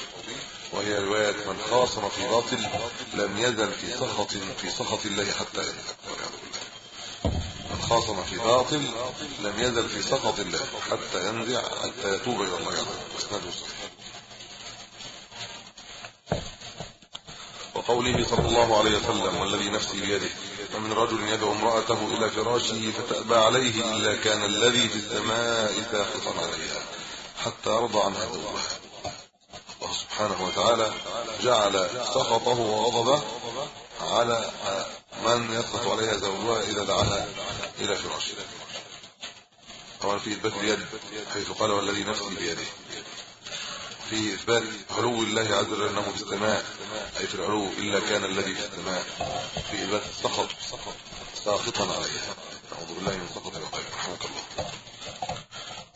وهي رواية من خاصم في باطل لم يزل في سخط في سخط الله حتى من خاصم في باطل لم يزل في سخط الله حتى ينزع حتى يتوب إلى الله عز وجل. صحيح. وقوله صلى الله عليه وسلم والذي نفسي بيده ومن رجل يدعو امرأته إلى فراشه فتأبى عليه إلا كان الذي في السماء ساخطا عليها. حتى يرضى عنها زوجها الله. سبحانه وتعالى جعل سخطه وغضبه على من يسخط عليها زوجها إذا دعاها إلى فراشه. طبعا في إثبات اليد حيث قال والذي نفسي بيده. في إثبات علو الله عز وجل أنه في السماء أي في العلو إلا كان الذي في السماء. في إثبات السخط ساخطا عليها نعوذ بالله من سخط الغيب رحمك الله.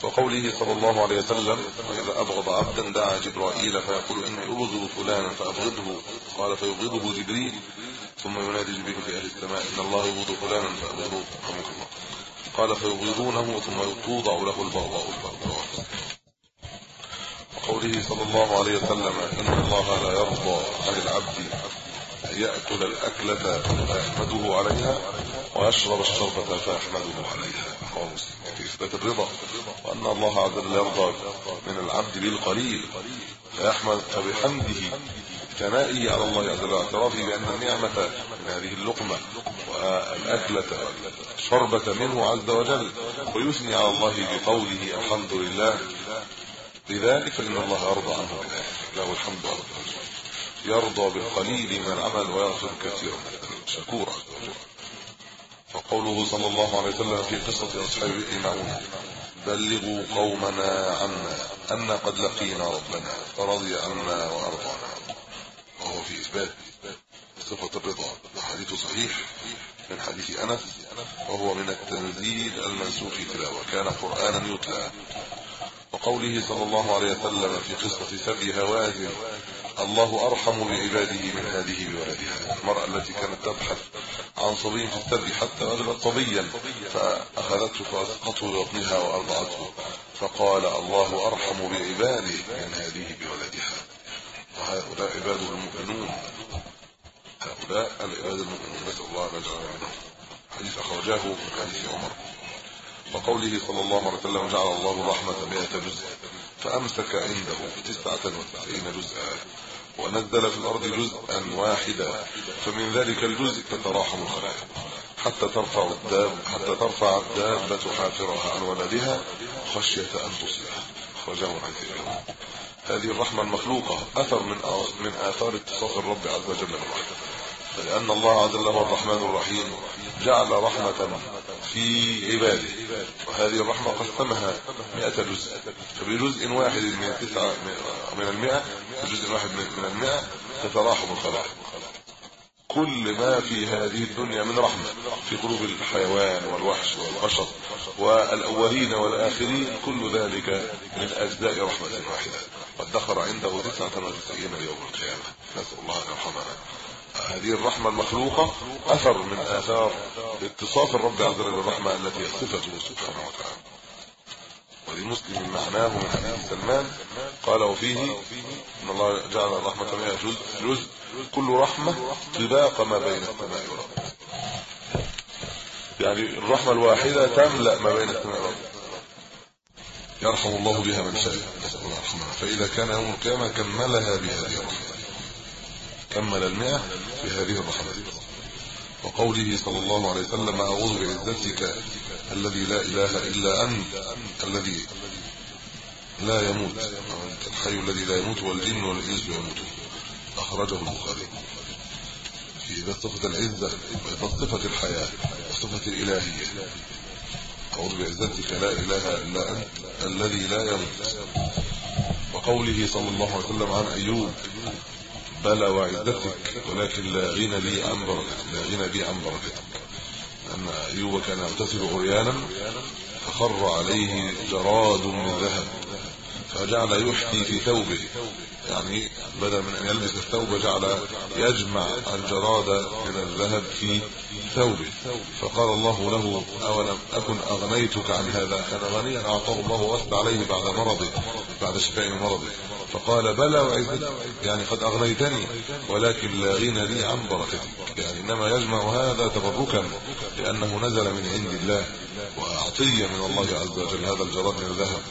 وقوله صلى الله عليه وسلم إذا أبغض عبدا دعا جبرائيل فيقول إني أبغض فلانا فابغضه قال فيبغضه جبريل ثم ينادي جبريل في أهل السماء إن الله يبغض فلانا فابغضوه قال فيبغضونه ثم توضع له البغضاء البغضاء وقوله صلى الله عليه وسلم إن الله لا يرضى عن العبد أن يأكل الأكلة فيحمده عليها ويشرب الشربة فيحمده عليها مسلم في إثبات الرضا. وأن الله عز وجل يرضى من العبد بالقليل فيحمد فبحمده ثنائه على الله عز وجل. واعترافه بأن النعمة من هذه اللقمة والأكلة شربة منه عز وجل. ويثني على الله بقوله الحمد لله. لذلك فان الله يرضى عنه له الحمد يرضى بالقليل من العمل ويغفر كثيرا. شكورا. وقوله صلى الله عليه وسلم في قصة أصحاب المعون بلغوا قومنا عنا أن قد لقينا ربنا فرضي عنا وأرضانا. وهو في إثبات صفة الرضا. حديث صحيح من حديث أنس وهو من التنزيل المنسوخ تلاوة كان قرآنا يتلى. وقوله صلى الله عليه وسلم في قصة سبي هوازن الله أرحم بعباده من هذه بولدها المرأة التي كانت تبحث عن صبي في الثدي حتى وجدت صبيا فأخذته فاسقطه ببطنها وأرضعته. فقال الله أرحم بعباده من هذه بولدها. وهؤلاء عباده المؤمنون. هؤلاء العباد المؤمنون نسأل الله أن يجعلنا منهم. حديث أخرجاه من حديث عمر. وقوله صلى الله عليه وسلم جعل الله الرحمة 100 جزء فأمسك عنده 99 جزءا. ونزل في الأرض جزءا واحدا فمن ذلك الجزء تتراحم الخلائق. حتى ترفع الداب حتى ترفع الدابة حافرها عن ولدها خشية أن تصلها أخرجه عن تلك هذه الرحمة المخلوقة أثر من من آثار اتصاف الرب عز وجل بالرحمه لأن الله عز وجل هو الرحمن الرحيم جعل رحمة في عباده. وهذه الرحمة قسمها 100 جزء. فبجزء واحد من من المئة الجزء الواحد من المئة تتراحم الخلائق كل ما في هذه الدنيا من رحمة في قلوب الحيوان والوحش والبشر والأولين والآخرين كل ذلك من أجزاء رحمة واحدة. قد دخل عنده تسعة وتسعين يوم القيامة. نسأل الله أن يرحمنا. هذه الرحمة المخلوقة أثر من آثار اتصاف الرب عز وجل بالرحمة التي صفته سبحانه وتعالى. ولمسلم معناه من حديث سلمان قال وفيه إن الله جعل الرحمه فيها جزء جزء كل رحمة طباق ما بين السماء والأرض. يعني الرحمة الواحدة تملأ ما بين السماء والأرض. يرحم الله بها من شاء فإذا كان يوم القيامة كملها بهذه الرحمة. كمل المئة بهذه الرحمة. وقوله صلى الله عليه وسلم أعوذ بعزتك الذي لا إله إلا أنت الذي لا يموت. الحي الذي لا يموت والجن والإنس يموتون. أخرجه البخاري. في صفه العزة وصفه الحياة وصفه الإلهية. أعوذ بعزتك لا إله إلا أنت الذي لا يموت. وقوله صلى الله عليه وسلم عن أيوب بلى وعزتك ولكن لا غنى لي عن بركتك لا غنى بي عن بركتك. ايوب كان يغتسل عريانا فخر عليه جراد من ذهب فجعل يحكي في ثوبه. يعني بدل من أن يلبس الثوب جعل يجمع الجراد من الذهب في ثوبه. فقال الله له أولم أكن أغنيتك عن هذا؟ كان غنيا أعطاه الله واسد عليه بعد مرضه بعد شفاء مرضه. فقال بلى وعزتك يعني قد أغنيتني ولكن لا غنى لي عن بركتك يعني إنما يجمع هذا تبركا لأنه نزل من عند الله وعطيه من الله عز وجل هذا الجراد من الذهب.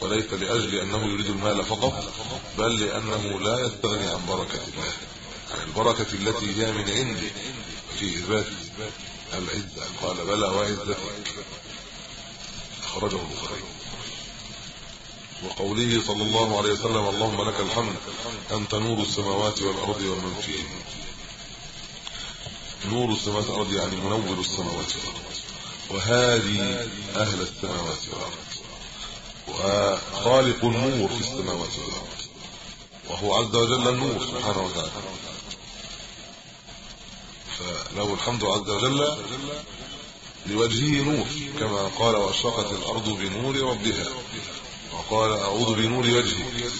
وليس لأجل أنه يريد المال فقط بل لأنه لا يستغني عن بركة الله. عن البركة التي هي من عنده في إثبات العزة. قال بلى وعزتك أخرجه البخاري. وقوله صلى الله عليه وسلم اللهم لك الحمد أنت نور السماوات والأرض ومن فيهن نور السماوات والأرض يعني منور السماوات والأرض. وهادي أهل السماوات والأرض. وخالق النور في السماوات والأرض. وهو عز وجل النور سبحانه وتعالى. فله الحمد عز وجل لوجهه نور كما قال وأشرقت الأرض بنور ربها. وقال أعوذ بنور وجهك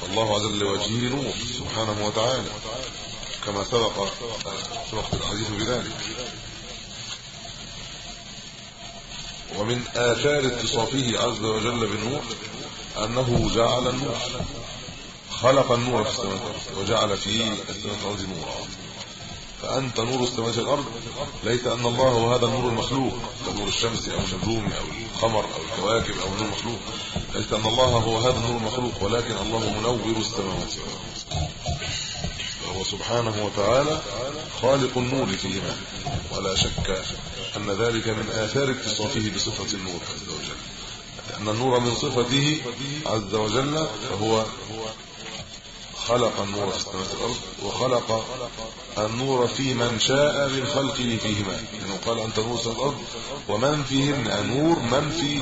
فالله عز وجل لوجهه نور سبحانه وتعالى كما سبق سبق الحديث بذلك. ومن آثار اتصافه عز وجل بالنور أنه جعل النور خلق النور في السماوات وجعل في السماوات والأرض نورا. فأنت نور السماوات والأرض. ليس أن الله هو هذا النور المخلوق كنور الشمس أو النجوم أو القمر أو الكواكب أو النور المخلوق. ليس أن الله هو هذا النور المخلوق ولكن الله منور السماوات والأرض. وهو سبحانه وتعالى خالق النور فيهما. ولا شك أن ذلك من آثار اتصافه بصفة النور عز وجل. لأن النور من صفته عز وجل فهو خلق النور في السماوات والأرض وخلق النور في من شاء من خلقه فيهما. إنه قال أنت نور السماوات والارض ومن فيهن نور من في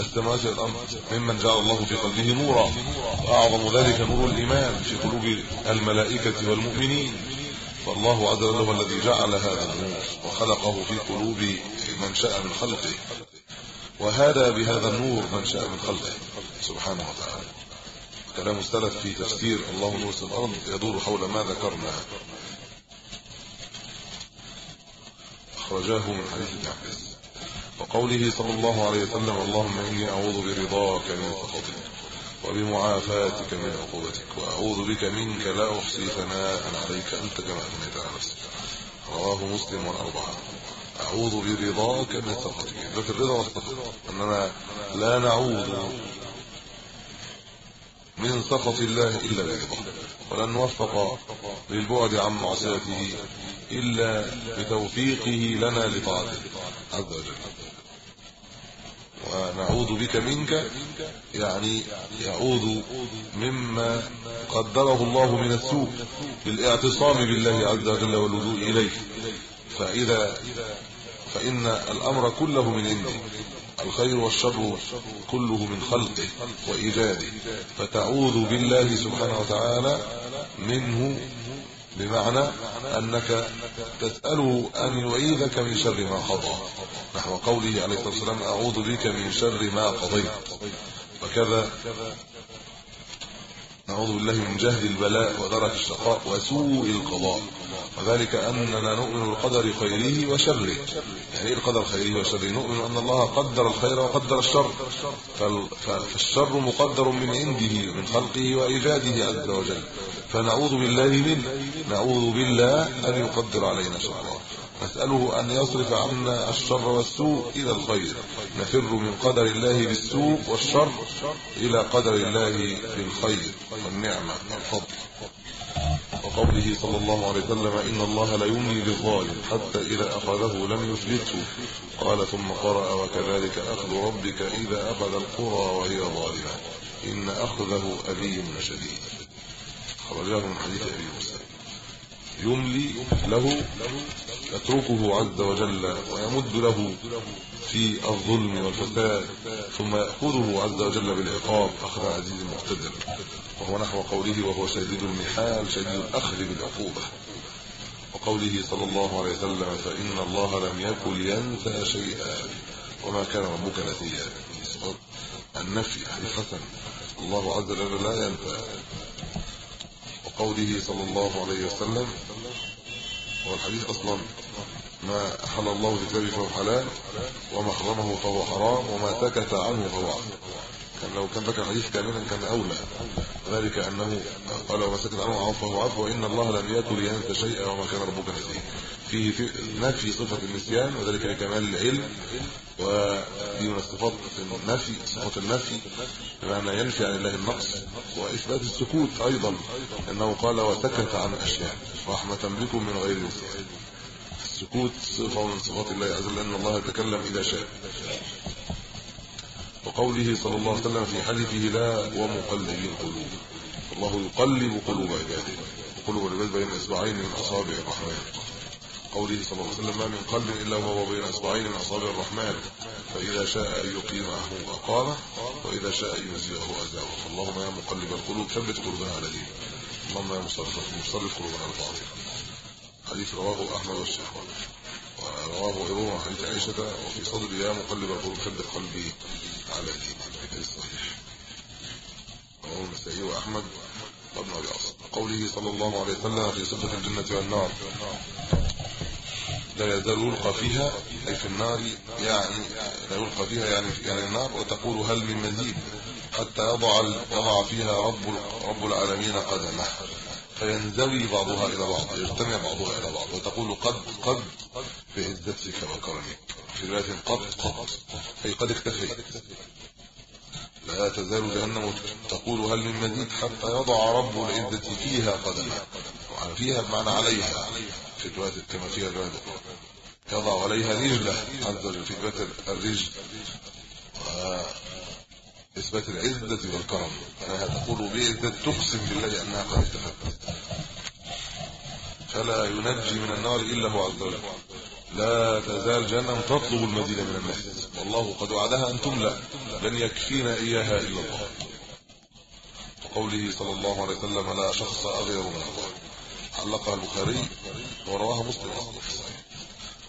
السماوات والأرض. ممن جعل الله في قلبه نورا. واعظم ذلك نور الإيمان في قلوب الملائكة والمؤمنين. فالله عز وجل هو الذي جعل هذا النور وخلقه في قلوب من شاء من خلقه. وهذا بهذا النور من شاء من خلقه. سبحانه وتعالى. كلام السلف في تفسير الله نور الأرض يدور حول ما ذكرنا. أخرجاه من حديث ابن عباس. وقوله صلى الله عليه وسلم اللهم إني أعوذ برضاك من سخطك وبمعافاتك من عقوبتك وأعوذ بك منك لا أحصي ثناء عليك أنت كما اثنيت على نفسك رواه مسلم والأربعة. أعوذ برضاك من سخطك ذات الرضا والسخط. أننا لا نعوذ من سخط الله إلا برضاه ولن نوفق للبعد عن معصيته إلا بتوفيقه لنا لطاعته عز وجل. ونعوذ بك منك يعني يعوذ مما قدره الله من السوء بالاعتصام بالله عز وجل واللجوء إليه. فإذا فإن الأمر كله من عنده الخير والشر كله من خلقه وإيجاده. فتعوذ بالله سبحانه وتعالى منه بمعنى أنك تساله أن يعيذك من شر ما قضى. نحو قوله عليه الصلاة والسلام أعوذ بك من شر ما قضيت. وكذا نعوذ بالله من جهد البلاء ودرك الشقاء وسوء القضاء. وذلك أننا نؤمن بالقدر خيره وشره. يعني إيه القدر خيره وشره. نؤمن أن الله قدر الخير وقدر الشر. فالشر مقدر من عنده من خلقه وإيجاده عز وجل. فنعوذ بالله منه. نعوذ بالله أن يقدر علينا شره نسأله أن يصرف عنا الشر والسوء إلى الخير. نفر من قدر الله بالسوء والشر إلى قدر الله بالخير والنعمة والفضل. وقوله صلى الله عليه وسلم إن الله لا يملي للظالم حتى إذا أخذه لم يفلته قال ثم قرأ وكذلك أخذ ربك إذا أخذ القرى وهي ظالمة. إن أخذه أليم شديد. خرجه من حديث أبي موسى. يملي له يتركه عز وجل ويمد له في الظلم والفساد ثم يأخذه عز وجل بالعقاب أخذ عزيز مقتدر. وهو نحو قوله وهو شديد المحال شديد الأخذ بالعقوبة. وقوله صلى الله عليه وسلم فإن الله لم يكن ينسى شيئا. وما كان ربك نسيا النفي حقيقة. الله عز وجل لا ينسى. وقوله صلى الله عليه وسلم هو الحديث أصلا. ما احل الله في فهو حلال وما حرمه فهو حرام وما سكت عنه فهو عفو كان لو كان ذكر الحديث كاملا كان أولى. ذلك أنه قال وما سكت عنه فهو عفو وان الله لم يكن لينسى شيئا وما كان ربك نسيا فيه في نفي صفة النسيان وذلك لكمال العلم ودي من الصفات النفي صفه النفي بمعنى ينفي عن الله النقص وإثبات السكوت أيضا إنه قال وسكت عن أشياء رحمة بكم من غير نسيان السكوت صفة من صفات الله عز وجل أن الله يتكلم إذا شاء. وقوله صلى الله عليه وسلم في حديثه لا ومقلب القلوب الله يقلب قلوب عباده. وقلوب العباد بين إصبعين من أصابع الرحمن. قوله صلى الله عليه وسلم ما من قلب إلا وهو بين إصبعين من أصابع الرحمن. فإذا شاء أن يقيمه أقامه وإذا شاء أن يزيغه أزاغه. اللهم يا مقلب القلوب ثبت قلوبنا على دينك اللهم يا مصرف قلوبنا على طاعتك حديث رواه أحمد والشيخ ورواه غيره حديث عائشة وفي صدر يا مقلب القلوب ثبت قلبي على دينك الصحيح. رواه النسائي وأحمد وابن أبي عاصم. قوله صلى الله عليه وسلم في صفه الجنة والنار لا يزال يلقى فيها أي في النار يعني لا يلقى فيها يعني يعني النار. وتقول هل من مزيد حتى يضع يضع فيها رب رب العالمين قدمه. فينزوي بعضها إلى بعض يجتمع بعضها إلى بعض وتقول قد قد بعزتك وكرمك في رواية قد قد أي قد اكتفيت لا تزال جهنم تقول هل من مزيد حتى يضع رب العزة فيها قدمه. فيها بمعنى عليها. في الروايه كما فيها الروايه يضع عليها رجله عز وجل في اثبات الرجل. إثبات العزة والكرم. انها تقول بعزه تقسم بالله انها قد استفدت فلا ينجي من النار إلا هو عز وجل. لا تزال جهنم تطلب المزيد من الناس والله قد وعدها ان تملا لن يكفينا إياها إلا الله. وقوله صلى الله عليه وسلم لا شخص اغير من الله. علقها البخاري ورواه مسلم.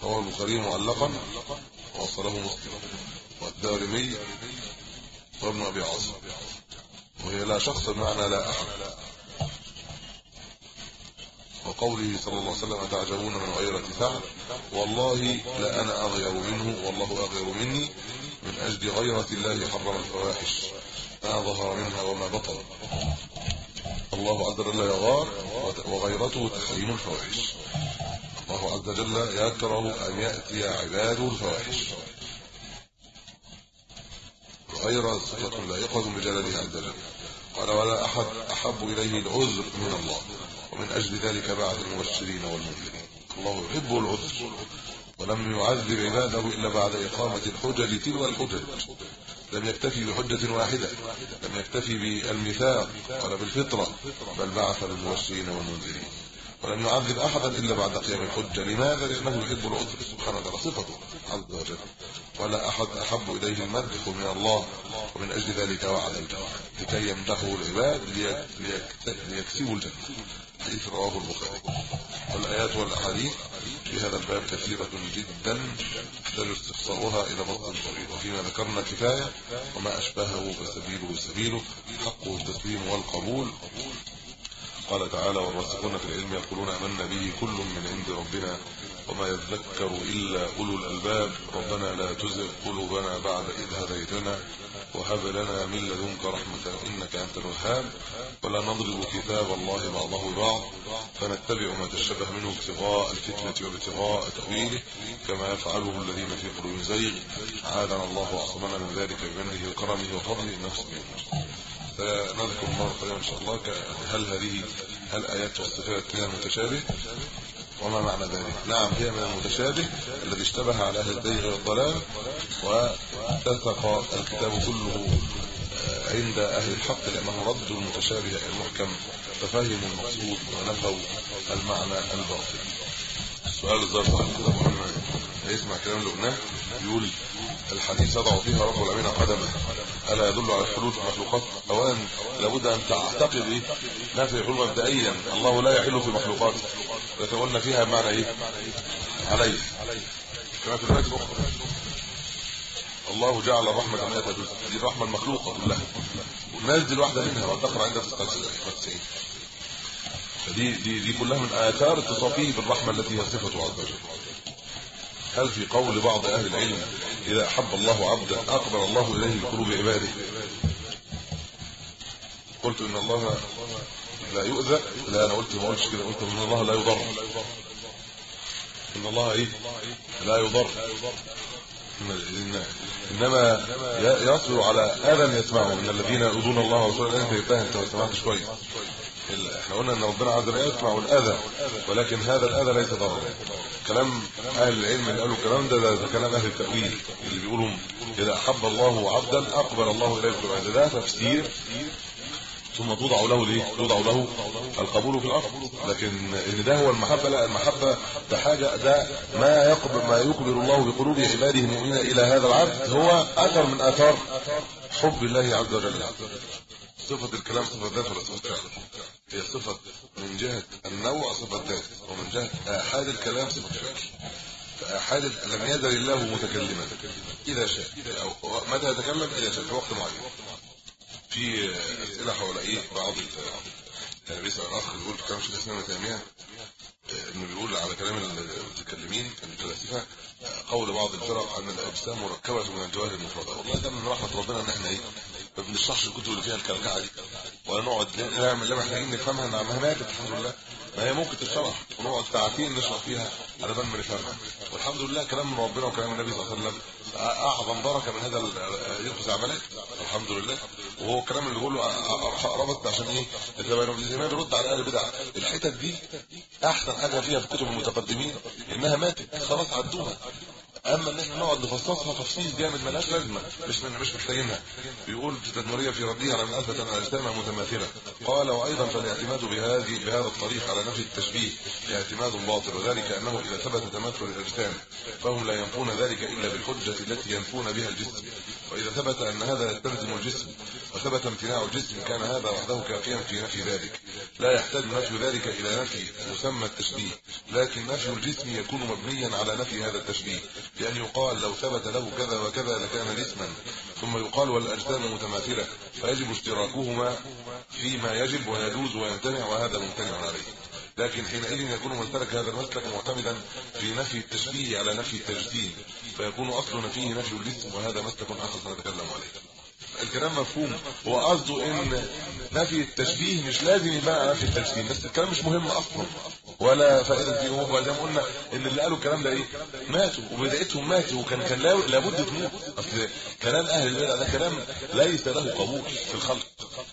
رواه البخاري معلقا ووصله مسلم. والدارمي وابن أبي عاصم. وهي لا شخص بمعنى لا أحد. وقوله صلى الله عليه وسلم تعجبون من غيرة سعد والله لا أنا أغير منه والله أغير مني من أجل غيرة الله حرم الفواحش. ما ظهر منها وما بطن. الله عز وجل يغار وغيرته تحريم الفواحش. الله عز وجل يكره أن يأتي عباده الفواحش. غير صفة لائقه بجلاله عز وجل قال ولا احد أحب إليه العذر من الله ومن أجل ذلك بعد المبشرين والمنذرين الله يحب العذر ولم يعذب عباده إلا بعد إقامة الحجج تلو الحجج. لم يكتفي بحجة واحدة لم يكتفي بالميثاق ولا بالفطرة بل بعث بالمبشرين والمنذرين. ولم يعذب أحدا إلا بعد قيام الحجة. لماذا؟ لأنه يحب العذر سبحانه وتعالى صفته عز وجل. ولا أحد أحب إليه المدح من الله ومن أجل ذلك وعد. لكي يمدحه العباد ليكسبوا الجنة. حديث رواه البخاري. والآيات والأحاديث في هذا الباب كثيرة جدا يحتاج استقصاؤها إلى بطن طويل وفيما ذكرنا كفاية وما أشبهه فسبيله سبيله حقه التسليم والقبول. قال تعالى والراسخون في العلم يقولون آمنا به كل من عند ربنا وما يذكر إلا أولو الألباب. ربنا لا تزغ قلوبنا بعد إذ هديتنا وهب لنا من لدنك رحمة إنك أنت الوهاب. ولا نضرب كتاب الله بعضه بعض. فنتبع ما تشبه منه ابتغاء الفتنة وابتغاء تأويله كما يفعله الذين في قلوبهم زيغ. عادنا الله وعصمنا من ذلك بمنه وكرمه وفضله إنه سبحانه فنذكر مرة إن شاء الله. هل هذه هل آيات والصفات من المتشابه وما معنى ذلك. نعم هي من المتشابه الذي اشتبه على أهل الزيغ والضلال واتفق الكتاب كله آه، عند أهل الحق لأنه رد المتشابه إلى المحكم ففهموا المقصود ونفوا المعنى الباطل. السؤال الظرف كده محمد هيسمع كلام قلناه يقول الحديث يضع فيها رب العالمين قدمه. ألا يدل على في المخلوقات؟ اولا لابد أن تعتقد نفي الحلول مبدئيا الله لا يحل في مخلوقاته قلنا فيها معنى إيه عليه. كما في الآية الأخرى. الله جعل الرحمة مئة جزء دي الرحمة المخلوقة كلها ونزل واحدة منها والذكر عند 96 فدي دي دي كلها من آثار اتصافه بالرحمة التي هي صفته عز وجل. هل في قول بعض أهل العلم إذا أحب الله عبدا أقبل الله إليه بقلوب عباده؟ قلت إن الله لا يؤذى. لا أنا قلت ما قلتش كده قلت إن الله لا يضر. إن الله إيه؟ لا يضر. إنما يصبر على أذى يسمعه. إن الذين يؤذون الله ورسوله انت ينتهي أنت ما سمعتش كويس. إحنا قلنا إن ربنا عز وجل يسمع الأذى ولكن هذا الأذى ليس ضررا. كلام أهل العلم اللي قالوا الكلام ده ده كلام أهل التأويل اللي بيقولوا إذا أحب الله عبدا أقبل الله إليه بالعباده ده تفسير ثم توضع له ليه؟ توضع له القبول في الأرض. لكن إن ده هو المحبة لا المحبة ده حاجة ده ما يقبل ما يقبل الله بقلوب عباده المؤمنين إلى هذا العبد هو أثر من أثار حب الله عز وجل. صفة الكلام صفة ذات ولا صفة فعل؟ هي صفة من جهة النوع صفة ذات. ومن جهة أحاد الكلام صفة فعل. فأحاد لم يزل الله متكلما. إذا شاء. أو متى يتكلم؟ إذا شاء. في وقت معين. في أسئلة حول إيه؟ بعض يعني بيسأل الاخ بيقول كلام شيخ الاسلام تيميه إنه بيقول على كلام المتكلمين الفلاسفه قول بعض الفرق ان الأجسام مركبة من الجواهر المفرده. والله ده من رحمة ربنا إن إحنا إيه؟ ما بنشرحش الكتب اللي فيها الكلكعة دي. ولا نقعد نعمل اللي محتاجين نفهمها انها ماتت الحمد لله. ما هي ممكن تشرح ونقعد ساعتين نشرح فيها على بال ما نفهمها والحمد لله كلام من ربنا وكلام النبي صلى الله عليه وسلم. أعظم بركة من هذا ينقذ عملات الحمد لله. وهو الكلام اللي بيقوله ربط عشان إيه؟ زي ما بيرد على أهل البدع. الحتت دي أحسن حاجة فيها في كتب المتقدمين إنها ماتت. خلاص عدوها. أما إن إحنا نقعد نفصصها تفصيل جامد ملهاش لازمة. مش مش محتاجينها. بيقول تدمريه في رديه على من أثبت أن الاجسام متماثلة. قال وأيضا فالاعتماد بهذه بهذا الطريق على نفي التشبيه اعتماد باطل وذلك أنه إذا ثبت تماثل الاجسام فهم لا ينفون ذلك إلا بالحجة التي ينفون بها الجسم. وإذا ثبت أن هذا يستلزم الجسم وثبت امتناع الجسم كان هذا وحده كافيا في نفي ذلك. لا يحتاج نفي ذلك إلى نفي مسمى التشبيه لكن نفي الجسم يكون مبنيا على نفي هذا التشبيه. بأن يقال لو ثبت له كذا وكذا لكان جسما ثم يقال والأجسام متماثلة فيجب اشتراكهما فيما يجب ويجوز ويمتنع وهذا ممتنع عليه. لكن حينئذ يكون من هذا المسلك معتمدا في نفي التشبيه على نفي التجسيم فيكون اصل نفيه نفي الجسم وهذا مسلك آخر سنتكلم عليه. الكلام مفهوم. هو قصده إن نفي التشبيه مش لازم يبقى نفي التجسيم بس الكلام مش مهم أصلا. ولا فائدة فيه هو زي ما قلنا ان اللي قالوا الكلام ده إيه؟ ماتوا وبدايتهم ماتوا وكان كان لابد تموت أصل كلام أهل البدع ده كلام ليس له قبول في الخلق.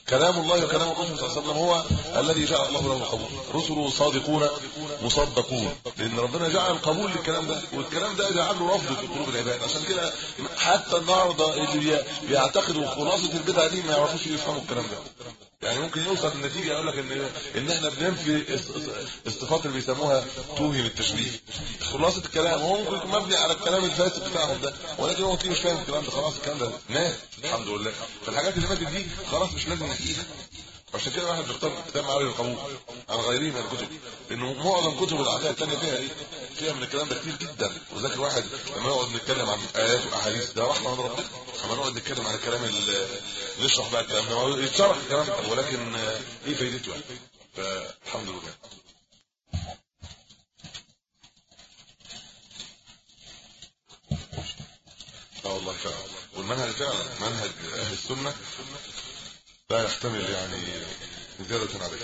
كلام الله وكلام الرسول صلى الله عليه وسلم هو الذي جعل الله له قبول. رسله صادقون مصدقون. لأن ربنا جعل القبول للكلام ده والكلام ده جعل له رفض في قلوب العباد. عشان كده حتى النهارده اللي بيعتقدوا خلاصة البدع دي ما يعرفوش يفهموا الكلام ده. يعني ممكن يوصل النتيجة يقول لك إن إن إحنا بننفي الصفات اللي بيسموها توهم التشبيه. خلاصة الكلام هو ممكن يكون مبني على الكلام الفاسد بتاعهم ده ولكن هو مش فاهم الكلام ده خلاص الكلام ده مات. الحمد لله. فالحاجات اللي ماتت دي خلاص مش لازم نحكيها. عشان كده واحد بيختار كتاب معالي القبول. عن غيره من الكتب. لأنه معظم كتب العقيده الثانية فيها إيه؟ فيها من الكلام ده كتير جدا. وذاك الواحد لما نقعد نتكلم عن ايات واحاديث ده رحمة من ربنا. لما نقعد نتكلم عن الكلام اللي نشرح بقى الكلام ده يتشرح الكلام ده ولكن إيه فايدته يعني؟ فالحمد لله. آه والله فعلا. والمنهج فعلا منهج أهل السنة لا يحتمل يعني زيادة عليه.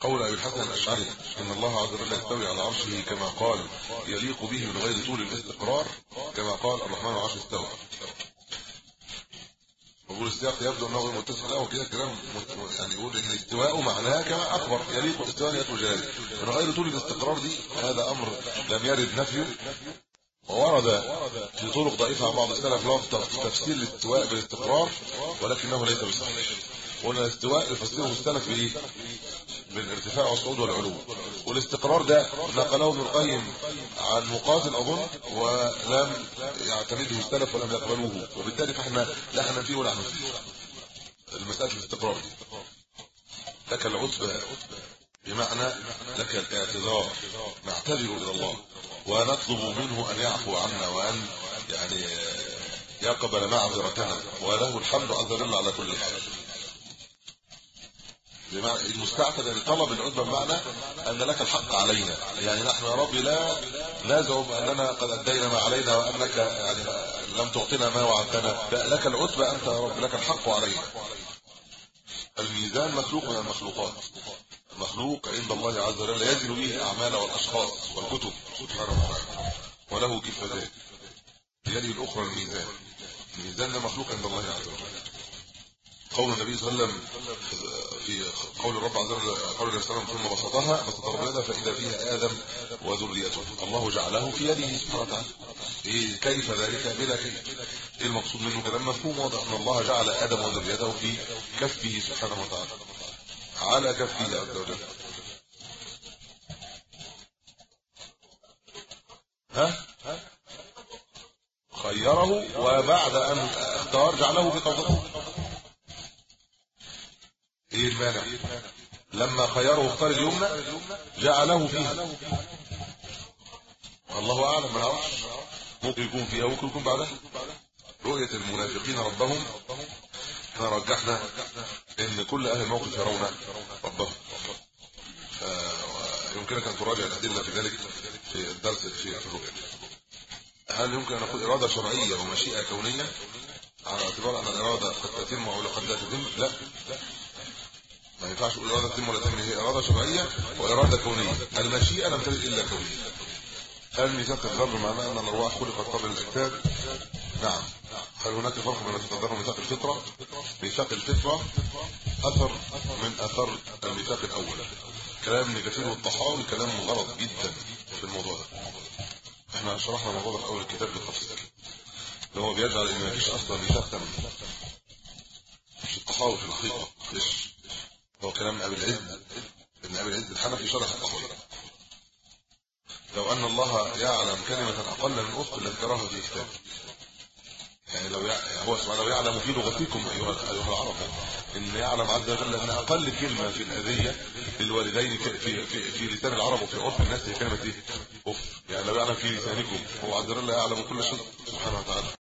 قول أبي الحسن الأشعري إن الله عز وجل يستوي على عرشه كما قال يليق به من غير طول الاستقرار كما قال الرحمن العرش استوى. وقول السياق يبدو أنه متصل له كده كلام يعني يقول إن الاستواء معناه كما اخبر يليق الاستواء يتوجد من غير طول الاستقرار دي هذا أمر لم يرد نفيه. وورد في طرق ضعيفة عن بعض السلف لفظ تفسير الاستواء بالاستقرار ولكنه ليس بصحيح. قلنا الاستواء يفسره السلف بايه بالارتفاع والصعود والعلو. والاستقرار ده نقله ابن القيم عن مقاتل أظن ولم يعتمده السلف ولم يقبلوه. وبالتالي فإحنا لا إحنا فيه ولا إحنا فيه. المسألة الاستقرار دي. لك العتبة بمعنى لك الاعتذار. نعتذر إلى الله ونطلب منه أن يعفو عنا وأن يعني يقبل معذرتنا. وله الحمد عز وجل على كل حال. المستعتد ان طلب العتبه بمعنى أن لك الحق علينا. يعني نحن يا رب لا نزعم أننا قد أدينا ما علينا وأنك يعني لم تعطنا ما وعدتنا. لك العتبه أنت يا رب لك الحق علينا. الميزان مخلوق من المخلوقات. مخلوق عند الله عز وجل يزن به الاعمال والأشخاص والكتب. سبحانه وتعالى وله كفتان بيده الأخرى الميزان. الميزان مخلوق عند الله عز وجل. قول النبي صلى الله عليه وسلم في قول الرب عز وجل قول النبي صلى الله عليه وسلم ثم بسطها بسط يده فاذا فيها آدم وذريته. الله جعله في يده سبحانه وتعالى. إيه كيف ذلك؟ بلا كيف إيه المقصود منه؟ كلام مفهوم واضح أن الله جعل آدم وذريته في كفه سبحانه وتعالى. على كفه عز وجل. ها؟ خيره وبعد أن اختار جعله في قبضته إيه المانع؟ لما خيره اختار اليمنى جعله فيها الله أعلم ما ممكن يكون فيها ممكن يكون بعدها. رؤية المنافقين ربهم إحنا رجحنا إن كل أهل الموقف يرون ربهم. يمكنك أن تراجع الأدلة في ذلك في الدرس في الرؤية. هل يمكن أن نقول إرادة شرعية ومشيئة كونية على اعتبار أن الإرادة قد تتم أو قد لا تتم؟ لا. ما ينفعش أقول إرادة تتم ولا تتم هي إرادة شرعية وإرادة كونية. المشيئة لم تجد إلا كونية. هل ميثاق الغرب معناه أن الأرواح خلقت قبل الاجساد نعم. هل هناك فرق بين ميثاق الفطرة؟ ميثاق الفطرة أثر من أثر الميثاق الأول. كلام ابن كثير والطحاوي كلام غلط جدا في الموضوع ده. إحنا شرحنا الموضوع ده في أول الكتاب بالتفصيل. اللي هو بيجعل إن مفيش أصلا ميثاق تام مش الطحاوي في الحقيقة. ليش؟ هو كلام أبي العز. ابن أبي العز الحنفي شرح الطحاوي لو أن الله يعلم كلمة أقل من اخت لذكرها في كتابه. يعني لو هو سبحانه لو يعلم في لغتكم أيها أيها العرب. إن يعلم عز وجل أن أقل كلمة في الأذية للوالدين في في في, في لسان العرب وفي عرف الناس هي كلمة إيه؟ اوف يعني لو يعلم في لسانكم هو عز وجل يعلم كل شيء سبحانه وتعالى.